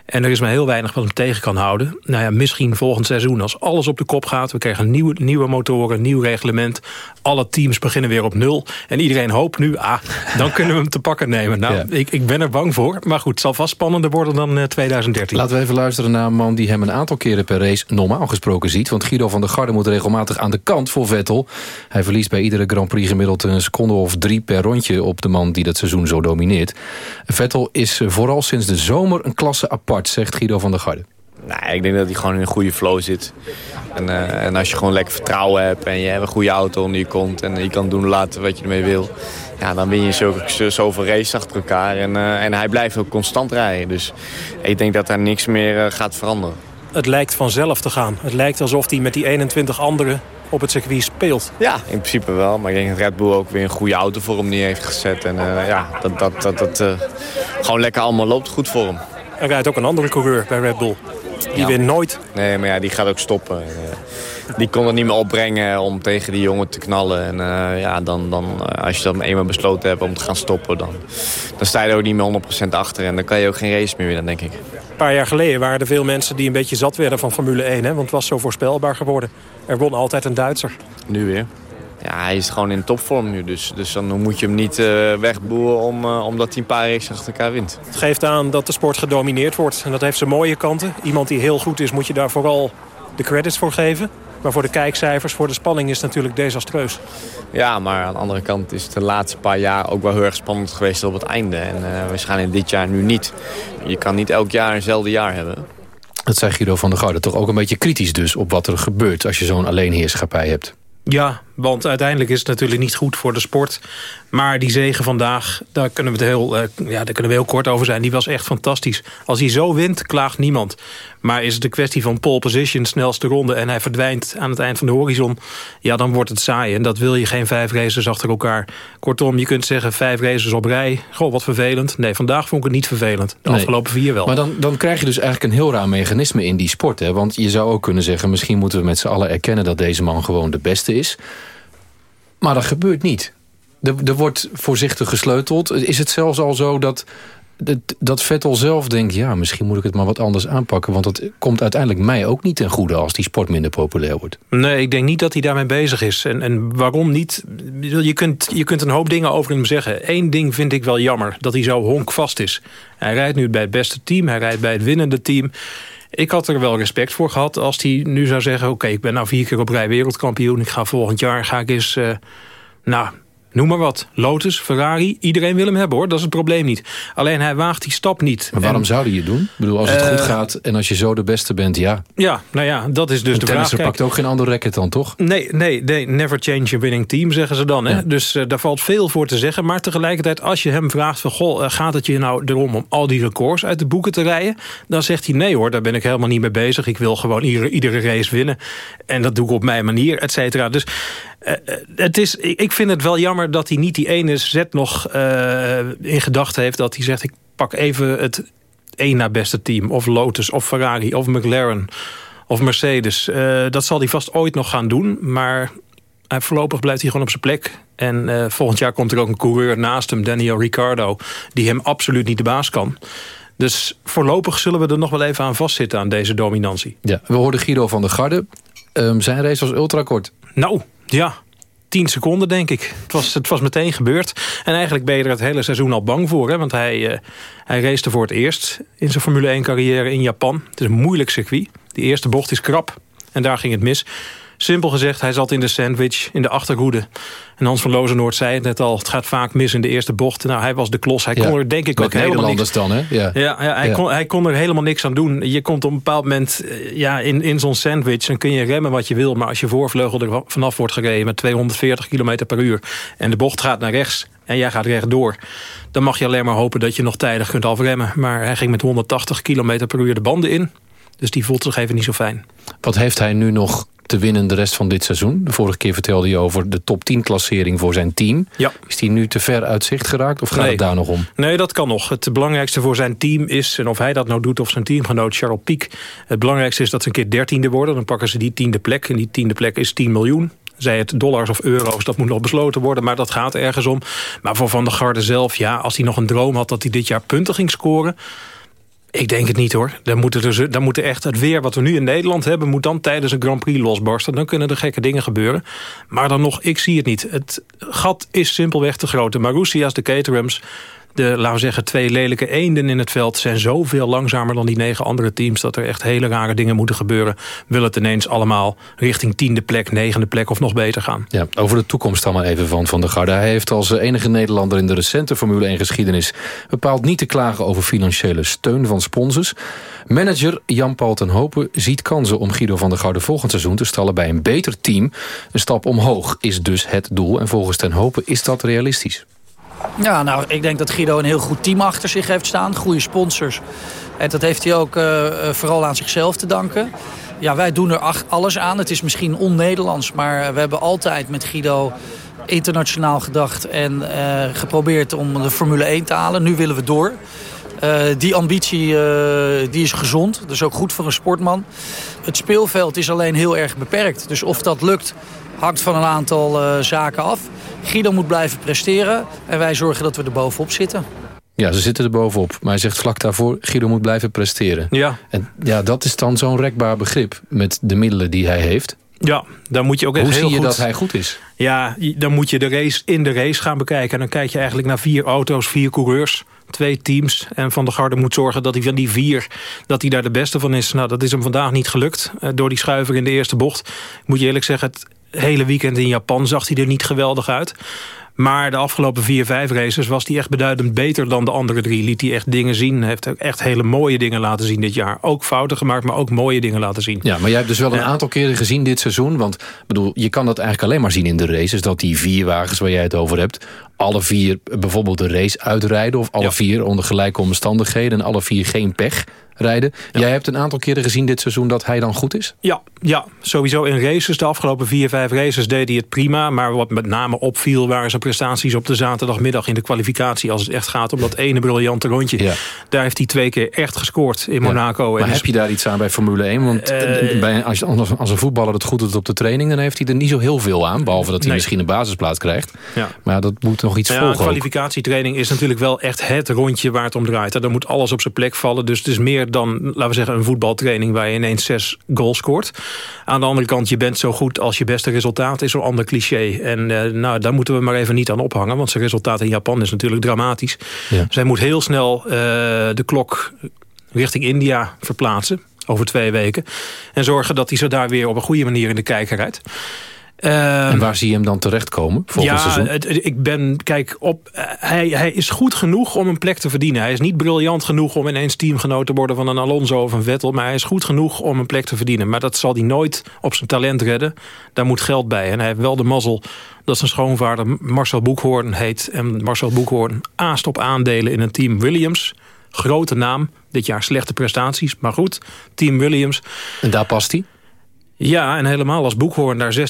En er is maar heel weinig wat hem tegen kan houden. Nou ja, misschien volgend seizoen als alles op de kop gaat. We krijgen nieuwe, nieuwe motoren, nieuw reglement. Alle teams beginnen weer op nul. En iedereen hoopt nu, ah, dan kunnen we hem te pakken nemen. Nou, ja. ik, ik ben er bang voor. Maar goed, het zal vast spannender worden dan uh, 2013. Laten we even luisteren naar een man die hem een aantal keren per race normaal gesproken ziet. Want Guido van der Garde moet regelmatig aan de kant voor Vettel. Hij verliest bij iedere Grand Prix gemiddeld een seconde of drie per rondje op de man die dat seizoen zo domineert. Vettel is vooral sinds de zomer een klasse apart, zegt Guido van der Garde. Nou, ik denk dat hij gewoon in een goede flow zit. En, uh, en als je gewoon lekker vertrouwen hebt en je hebt een goede auto onder je kont... en je kan doen laten wat je ermee wil... Ja, dan win je zulke, zoveel races achter elkaar. En, uh, en hij blijft ook constant rijden. Dus ik denk dat daar niks meer uh, gaat veranderen. Het lijkt vanzelf te gaan. Het lijkt alsof hij met die 21 anderen op het circuit speelt. Ja, in principe wel. Maar ik denk dat Red Bull ook weer een goede auto voor hem neer heeft gezet. En uh, ja, dat dat, dat, dat uh, gewoon lekker allemaal loopt goed voor hem. Er rijdt ook een andere coureur bij Red Bull. Die ja. wint nooit. Nee, maar ja, die gaat ook stoppen. Die kon het niet meer opbrengen om tegen die jongen te knallen. En uh, ja, dan, dan, als je dan eenmaal besloten hebt om te gaan stoppen... dan, dan sta je er ook niet meer 100% achter. En dan kan je ook geen race meer winnen, denk ik. Een paar jaar geleden waren er veel mensen die een beetje zat werden van Formule 1. Hè? Want het was zo voorspelbaar geworden. Er won altijd een Duitser. Nu weer. Ja, hij is gewoon in topvorm nu. Dus, dus dan moet je hem niet uh, wegboeren om, uh, omdat hij een paar races achter elkaar wint. Het geeft aan dat de sport gedomineerd wordt. En dat heeft zijn mooie kanten. Iemand die heel goed is, moet je daar vooral de credits voor geven. Maar voor de kijkcijfers, voor de spanning is het natuurlijk desastreus. Ja, maar aan de andere kant is het de laatste paar jaar ook wel heel erg spannend geweest op het einde. En uh, waarschijnlijk dit jaar nu niet. Je kan niet elk jaar eenzelfde jaar hebben. Dat zei Guido van der Garde toch ook een beetje kritisch dus... op wat er gebeurt als je zo'n alleenheerschappij hebt. Ja, want uiteindelijk is het natuurlijk niet goed voor de sport. Maar die zegen vandaag, daar kunnen, we het heel, uh, ja, daar kunnen we heel kort over zijn. Die was echt fantastisch. Als hij zo wint, klaagt niemand. Maar is het een kwestie van pole position, snelste ronde... en hij verdwijnt aan het eind van de horizon... ja, dan wordt het saai. En dat wil je geen vijf races achter elkaar. Kortom, je kunt zeggen vijf races op rij. Goh, wat vervelend. Nee, vandaag vond ik het niet vervelend. De nee. afgelopen vier wel. Maar dan, dan krijg je dus eigenlijk een heel raar mechanisme in die sport. Hè? Want je zou ook kunnen zeggen... misschien moeten we met z'n allen erkennen dat deze man gewoon de beste is... Maar dat gebeurt niet. Er, er, wordt voorzichtig gesleuteld. Is het zelfs al zo dat, dat Vettel zelf denkt... ja, misschien moet ik het maar wat anders aanpakken... want dat komt uiteindelijk mij ook niet ten goede... als die sport minder populair wordt. Nee, ik denk niet dat hij daarmee bezig is. En, en waarom niet? Je kunt, je kunt een hoop dingen over hem zeggen. Eén ding vind ik wel jammer, dat hij zo honkvast is. Hij rijdt nu bij het beste team, hij rijdt bij het winnende team... Ik had er wel respect voor gehad als hij nu zou zeggen... oké, ik ben nou vier keer op rij wereldkampioen. Ik ga volgend jaar ga ik eens... Uh, nou, Noem maar wat. Lotus, Ferrari, iedereen wil hem hebben hoor. Dat is het probleem niet. Alleen hij waagt die stap niet. Maar waarom en, zou hij het doen? Ik bedoel, als het uh, goed gaat en als je zo de beste bent, ja. Ja, nou ja, dat is dus de vraag. Kijk, pakt ook geen ander racket dan, toch? Nee, nee, nee never change a winning team, zeggen ze dan. Hè? Ja. Dus uh, daar valt veel voor te zeggen. Maar tegelijkertijd, als je hem vraagt van... Goh, uh, gaat het je nou erom om al die records uit de boeken te rijden? Dan zegt hij, nee hoor, daar ben ik helemaal niet mee bezig. Ik wil gewoon iedere, iedere race winnen. En dat doe ik op mijn manier, et cetera. Dus uh, het is, ik vind het wel jammer dat hij niet die ene zet nog uh, in gedachten heeft... dat hij zegt, ik pak even het één na beste team. Of Lotus, of Ferrari, of McLaren, of Mercedes. Uh, dat zal hij vast ooit nog gaan doen, maar... Hij voorlopig blijft hij gewoon op zijn plek. En volgend jaar komt er ook een coureur naast hem, Daniel Ricciardo... die hem absoluut niet de baas kan. Dus voorlopig zullen we er nog wel even aan vastzitten aan deze dominantie. Ja, we hoorden Guido van der Garde. Um, zijn race was ultrakort. Nou, ja, 10 seconden, denk ik. Het was, het was meteen gebeurd. En eigenlijk ben je er het hele seizoen al bang voor. Hè? Want hij, uh, hij race voor het eerst in zijn Formule 1 carrière in Japan. Het is een moeilijk circuit. Die eerste bocht is krap. En daar ging het mis. Simpel gezegd, hij zat in de sandwich, in de achterhoede. En Hans van Lozenoord zei het net al, het gaat vaak mis in de eerste bocht. Nou, hij was de klos. Hij ja. kon er denk ik ook helemaal niks... dan, hè? Ja, ja, ja, hij. Kon, hij kon er helemaal niks aan doen. Je komt op een bepaald moment ja, in, in zo'n sandwich... dan kun je remmen wat je wil. Maar als je voorvleugel er vanaf wordt gereden met 240 km per uur... en de bocht gaat naar rechts en jij gaat rechtdoor... dan mag je alleen maar hopen dat je nog tijdig kunt afremmen. Maar hij ging met 180 km per uur de banden in... Dus die voelt zich even niet zo fijn. Wat heeft hij nu nog te winnen de rest van dit seizoen? De vorige keer vertelde je over de top 10 klassering voor zijn team. Ja. Is die nu te ver uit zicht geraakt of gaat nee. het daar nog om? Nee, dat kan nog. Het belangrijkste voor zijn team is, en of hij dat nou doet of zijn teamgenoot Charles Piek... het belangrijkste is dat ze een keer dertiende worden. Dan pakken ze die tiende plek. En die tiende plek is 10 miljoen zij het dollars of euro's, dat moet nog besloten worden... maar dat gaat ergens om. Maar voor Van der Garde zelf, ja, als hij nog een droom had... dat hij dit jaar punten ging scoren... Ik denk het niet hoor. Dan moet, er dus, dan moet er echt het weer wat we nu in Nederland hebben... moet dan tijdens een Grand Prix losbarsten. Dan kunnen er gekke dingen gebeuren. Maar dan nog, ik zie het niet. Het gat is simpelweg te groot. De Marussia's, de Caterhams de, laten zeggen, twee lelijke eenden in het veld... zijn zoveel langzamer dan die negen andere teams... dat er echt hele rare dingen moeten gebeuren. Wil het ineens allemaal richting tiende plek, negende plek of nog beter gaan. Ja, over de toekomst dan maar even van Van der Garde. Hij heeft als enige Nederlander in de recente Formule 1-geschiedenis... bepaald niet te klagen over financiële steun van sponsors. Manager Jan-Paul ten Hopen ziet kansen om Guido van der Garde volgend seizoen te stallen bij een beter team. Een stap omhoog is dus het doel. En volgens ten Hopen is dat realistisch. Ja, nou, ik denk dat Guido een heel goed team achter zich heeft staan. Goede sponsors. En dat heeft hij ook uh, vooral aan zichzelf te danken. Ja, wij doen er alles aan. Het is misschien on-Nederlands, maar we hebben altijd met Guido internationaal gedacht... en uh, geprobeerd om de Formule 1 te halen. Nu willen we door. Die ambitie die is gezond, dus ook goed voor een sportman. Het speelveld is alleen heel erg beperkt. Dus of dat lukt, hangt van een aantal uh, zaken af. Guido moet blijven presteren en wij zorgen dat we er bovenop zitten. Ja, ze zitten er bovenop. Maar hij zegt vlak daarvoor, Guido moet blijven presteren. Ja. En ja, dat is dan zo'n rekbaar begrip met de middelen die hij heeft. Ja, dan moet je ook Hoe echt heel zie je goed... dat hij goed is? Ja, dan moet je de race in de race gaan bekijken. En dan kijk je eigenlijk naar vier auto's, vier coureurs, twee teams. En Van der Garde moet zorgen dat hij van die vier, dat hij daar de beste van is. Nou, dat is hem vandaag niet gelukt. eh, door die schuiver in de eerste bocht. Moet je eerlijk zeggen, het hele weekend in Japan zag hij er niet geweldig uit. Maar de afgelopen vier, vijf races was hij echt beduidend beter dan de andere drie. Liet hij echt dingen zien. Heeft echt hele mooie dingen laten zien dit jaar. Ook fouten gemaakt, maar ook mooie dingen laten zien. Ja, maar jij hebt dus wel een aantal keren gezien dit seizoen. Want bedoel, je kan dat eigenlijk alleen maar zien in de races. Dat die vier wagens waar jij het over hebt... alle vier bijvoorbeeld de race uitrijden... of alle vier onder gelijke omstandigheden... en alle vier geen pech rijden. Jij hebt een aantal keren gezien dit seizoen dat hij dan goed is? Ja, ja, sowieso in races. De afgelopen vier, vijf races deed hij het prima. Maar wat met name opviel waren zijn prestaties op de zaterdagmiddag in de kwalificatie. Als het echt gaat om dat ene briljante rondje. Daar heeft hij twee keer echt gescoord in Monaco. Maar En heb je daar iets aan bij Formule 1? Want Eh, bij, als, als, een voetballer het goed doet op de training... dan heeft hij er niet zo heel veel aan. Behalve dat hij Nee. misschien een basisplaats krijgt. Ja. Maar dat moet nog iets Ja, volgen kwalificatietraining is natuurlijk wel echt het rondje waar het om draait. Dan moet alles op zijn plek vallen. Dus het is meer dan, laten we zeggen, een voetbaltraining... waar je ineens zes goals scoort. Aan de andere kant, je bent zo goed als je beste resultaat... is zo'n ander cliché. En eh, nou, daar moeten we maar even niet aan ophangen. Want zijn resultaat in Japan is natuurlijk dramatisch. Ja. Zij moet heel snel eh, de klok richting India verplaatsen... over twee weken. En zorgen dat hij ze daar weer op een goede manier in de kijker rijdt. Ehm, En waar zie je hem dan terechtkomen volgend ja, seizoen? het- het- ik ben, kijk, op, eh, hij, hij is goed genoeg om een plek te verdienen. Hij is niet briljant genoeg om ineens teamgenoot te worden van een Alonso of een Vettel. Maar hij is goed genoeg om een plek te verdienen. Maar dat zal hij nooit op zijn talent redden. Daar moet geld bij. En hij heeft wel de mazzel dat zijn schoonvader Marcel Boekhoorn heet. En Marcel Boekhoorn aast op aandelen in een team Williams. Grote naam. Dit jaar slechte prestaties. Maar goed, team Williams. En daar past hij? Ja, en helemaal als Boekhoorn daar 16%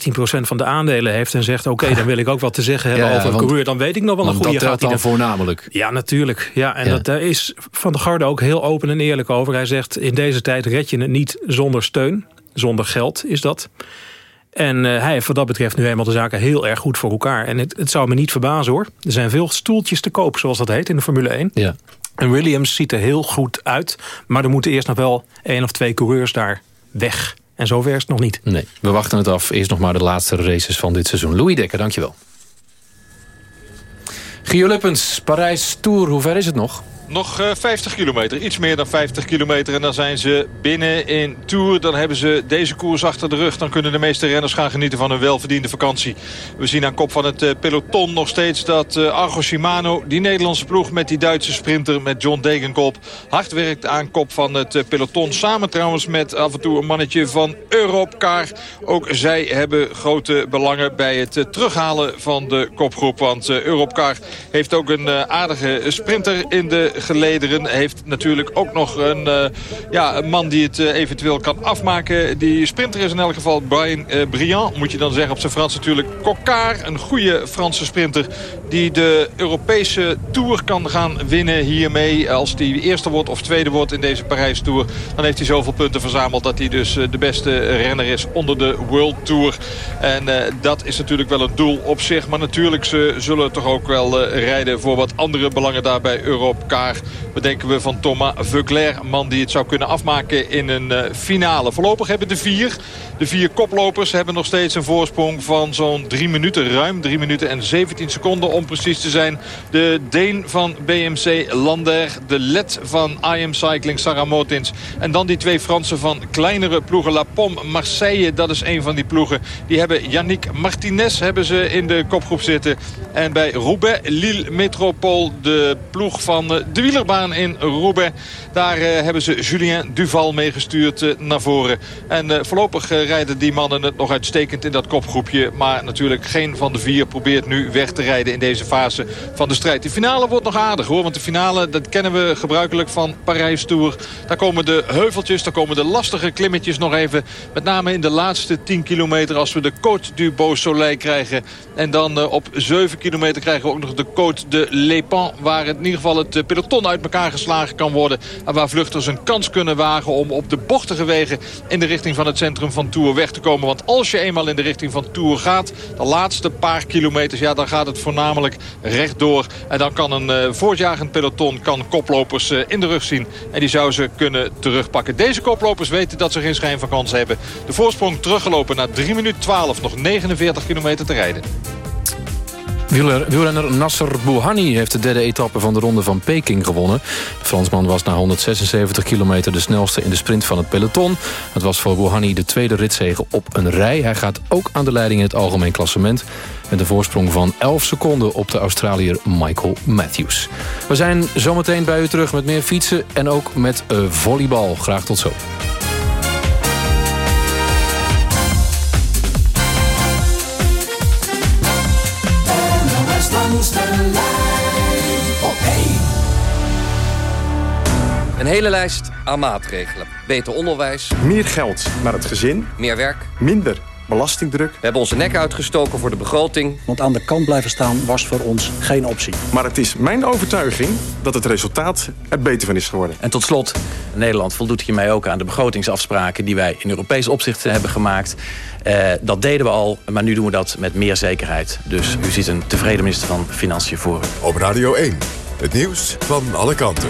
van de aandelen heeft... en zegt, oké, dan wil ik ook wat te zeggen hebben Ja, over een want- coureur... dan weet ik nog wel een goede dat gaat hij dan dan- voornamelijk. Ja, natuurlijk. Ja, en Ja. Dat, daar is Van der Garde ook heel open en eerlijk over. Hij zegt, in deze tijd red je het niet zonder steun. Zonder geld is dat. En eh, hij heeft wat dat betreft nu eenmaal de zaken heel erg goed voor elkaar. En het, het zou me niet verbazen hoor. Er zijn veel stoeltjes te koop, zoals dat heet in de Formule 1. Ja. En Williams ziet er heel goed uit. Maar er moeten eerst nog wel één of twee coureurs daar weg. En zover is het nog niet. Nee, we wachten het af. Eerst nog maar de laatste races van dit seizoen. Louis Dekker, dankjewel. Gio Lippens, Parijs Tour, hoe ver is het nog? Nog eh, 50 kilometer, iets meer dan 50 kilometer. En dan zijn ze binnen in Tour. Dan hebben ze deze koers achter de rug. Dan kunnen de meeste renners gaan genieten van hun welverdiende vakantie. We zien aan kop van het eh, peloton nog steeds dat eh, Argo Shimano... die Nederlandse ploeg met die Duitse sprinter met John Degenkop... hard werkt aan kop van het eh, peloton. Samen trouwens met af en toe een mannetje van Europcar. Ook zij hebben grote belangen bij het eh, terughalen van de kopgroep. Want eh, Europcar heeft ook een eh, aardige sprinter in de gelederen. Heeft natuurlijk ook nog een, eh, ja, een man die het eh, eventueel kan afmaken. Die sprinter is in elk geval Brian eh, Briand, moet je dan zeggen op zijn Frans natuurlijk. Coccard, een goede Franse sprinter die de Europese Tour kan gaan winnen hiermee. Als hij eerste wordt of tweede wordt in deze Parijs Tour, dan heeft hij zoveel punten verzameld dat hij dus de beste renner is onder de World Tour. En dat is natuurlijk wel een doel op zich. Maar natuurlijk ze zullen toch ook wel rijden voor wat andere belangen daar bij Bedenken we van Thomas een man die het zou kunnen afmaken in een eh, finale. Voorlopig hebben de vier, de vier koplopers hebben nog steeds een voorsprong van zo'n drie minuten. Ruim drie minuten en 17 seconden om precies te zijn. De Deen van BMC Lander, de led van IM Cycling Sarah Motins. En dan die twee Fransen van kleinere ploegen. La Pomme, Marseille, dat is een van die ploegen. Die hebben Yannick Martinez hebben ze in de kopgroep zitten. En bij Roubaix, Lille Métropole, de ploeg van eh, de wielerbaan in Roubaix. Daar eh, hebben ze Julien Duval meegestuurd eh, naar voren. En eh, voorlopig rijden die mannen het nog uitstekend in dat kopgroepje. Maar natuurlijk geen van de vier probeert nu weg te rijden in deze fase van de strijd. De finale wordt nog aardig hoor. Want de finale, dat kennen we gebruikelijk van Parijs Tour. Daar komen de heuveltjes, daar komen de lastige klimmetjes nog even. Met name in de laatste 10 kilometer als we de Côte du Beausoleil krijgen. En dan op 7 kilometer krijgen we ook nog de Côte de Lépan. Waar in ieder geval het peloton uit elkaar geslagen kan worden. En waar vluchters een kans kunnen wagen om op de bochtige wegen in de richting van het centrum van Tour weg te komen. Want als je eenmaal in de richting van Tour gaat, de laatste paar kilometers, ja, dan gaat het voornamelijk rechtdoor. En dan kan een uh, voortjagend peloton kan koplopers uh, in de rug zien. En die zou ze kunnen terugpakken. Deze koplopers weten dat ze geen schijn van kans hebben. De voorsprong teruggelopen naar 3 minuten 12. Nog 49 kilometer te rijden. Wielrenner Nasser Bouhanni heeft de derde etappe van de ronde van Peking gewonnen. De Fransman was na 176 kilometer de snelste in de sprint van het peloton. Het was voor Bouhanni de tweede ritzege op een rij. Hij gaat ook aan de leiding in het algemeen klassement. Met een voorsprong van 11 seconden op de Australiër Michael Matthews. We zijn zometeen bij u terug met meer fietsen en ook met uh, volleybal. Graag tot zo. Hele lijst aan maatregelen. Beter onderwijs. Meer geld naar het gezin. Meer werk. Minder belastingdruk. We hebben onze nek uitgestoken voor de begroting. Want aan de kant blijven staan was voor ons geen optie. Maar het is mijn overtuiging dat het resultaat er beter van is geworden. En tot slot, Nederland voldoet hiermee ook aan de begrotingsafspraken... die wij in Europees opzicht hebben gemaakt. Uh, dat deden we al, maar nu doen we dat met meer zekerheid. Dus u ziet een tevreden minister van Financiën voor u. Op Radio 1, het nieuws van alle kanten.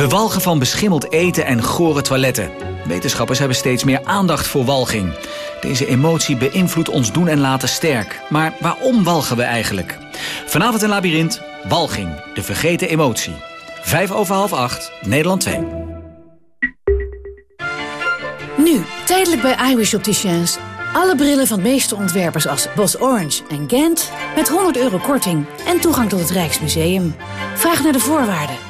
We walgen van beschimmeld eten en gore toiletten. Wetenschappers hebben steeds meer aandacht voor walging. Deze emotie beïnvloedt ons doen en laten sterk. Maar waarom walgen we eigenlijk? Vanavond in Labyrinth, walging, de vergeten emotie. Vijf over half acht, Nederland 2. Nu, tijdelijk bij iWish Opticians. Alle brillen van de meeste ontwerpers als Bos Orange en Gent... met 100 euro korting en toegang tot het Rijksmuseum. Vraag naar de voorwaarden.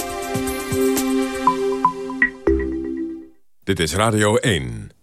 Dit is Radio 1.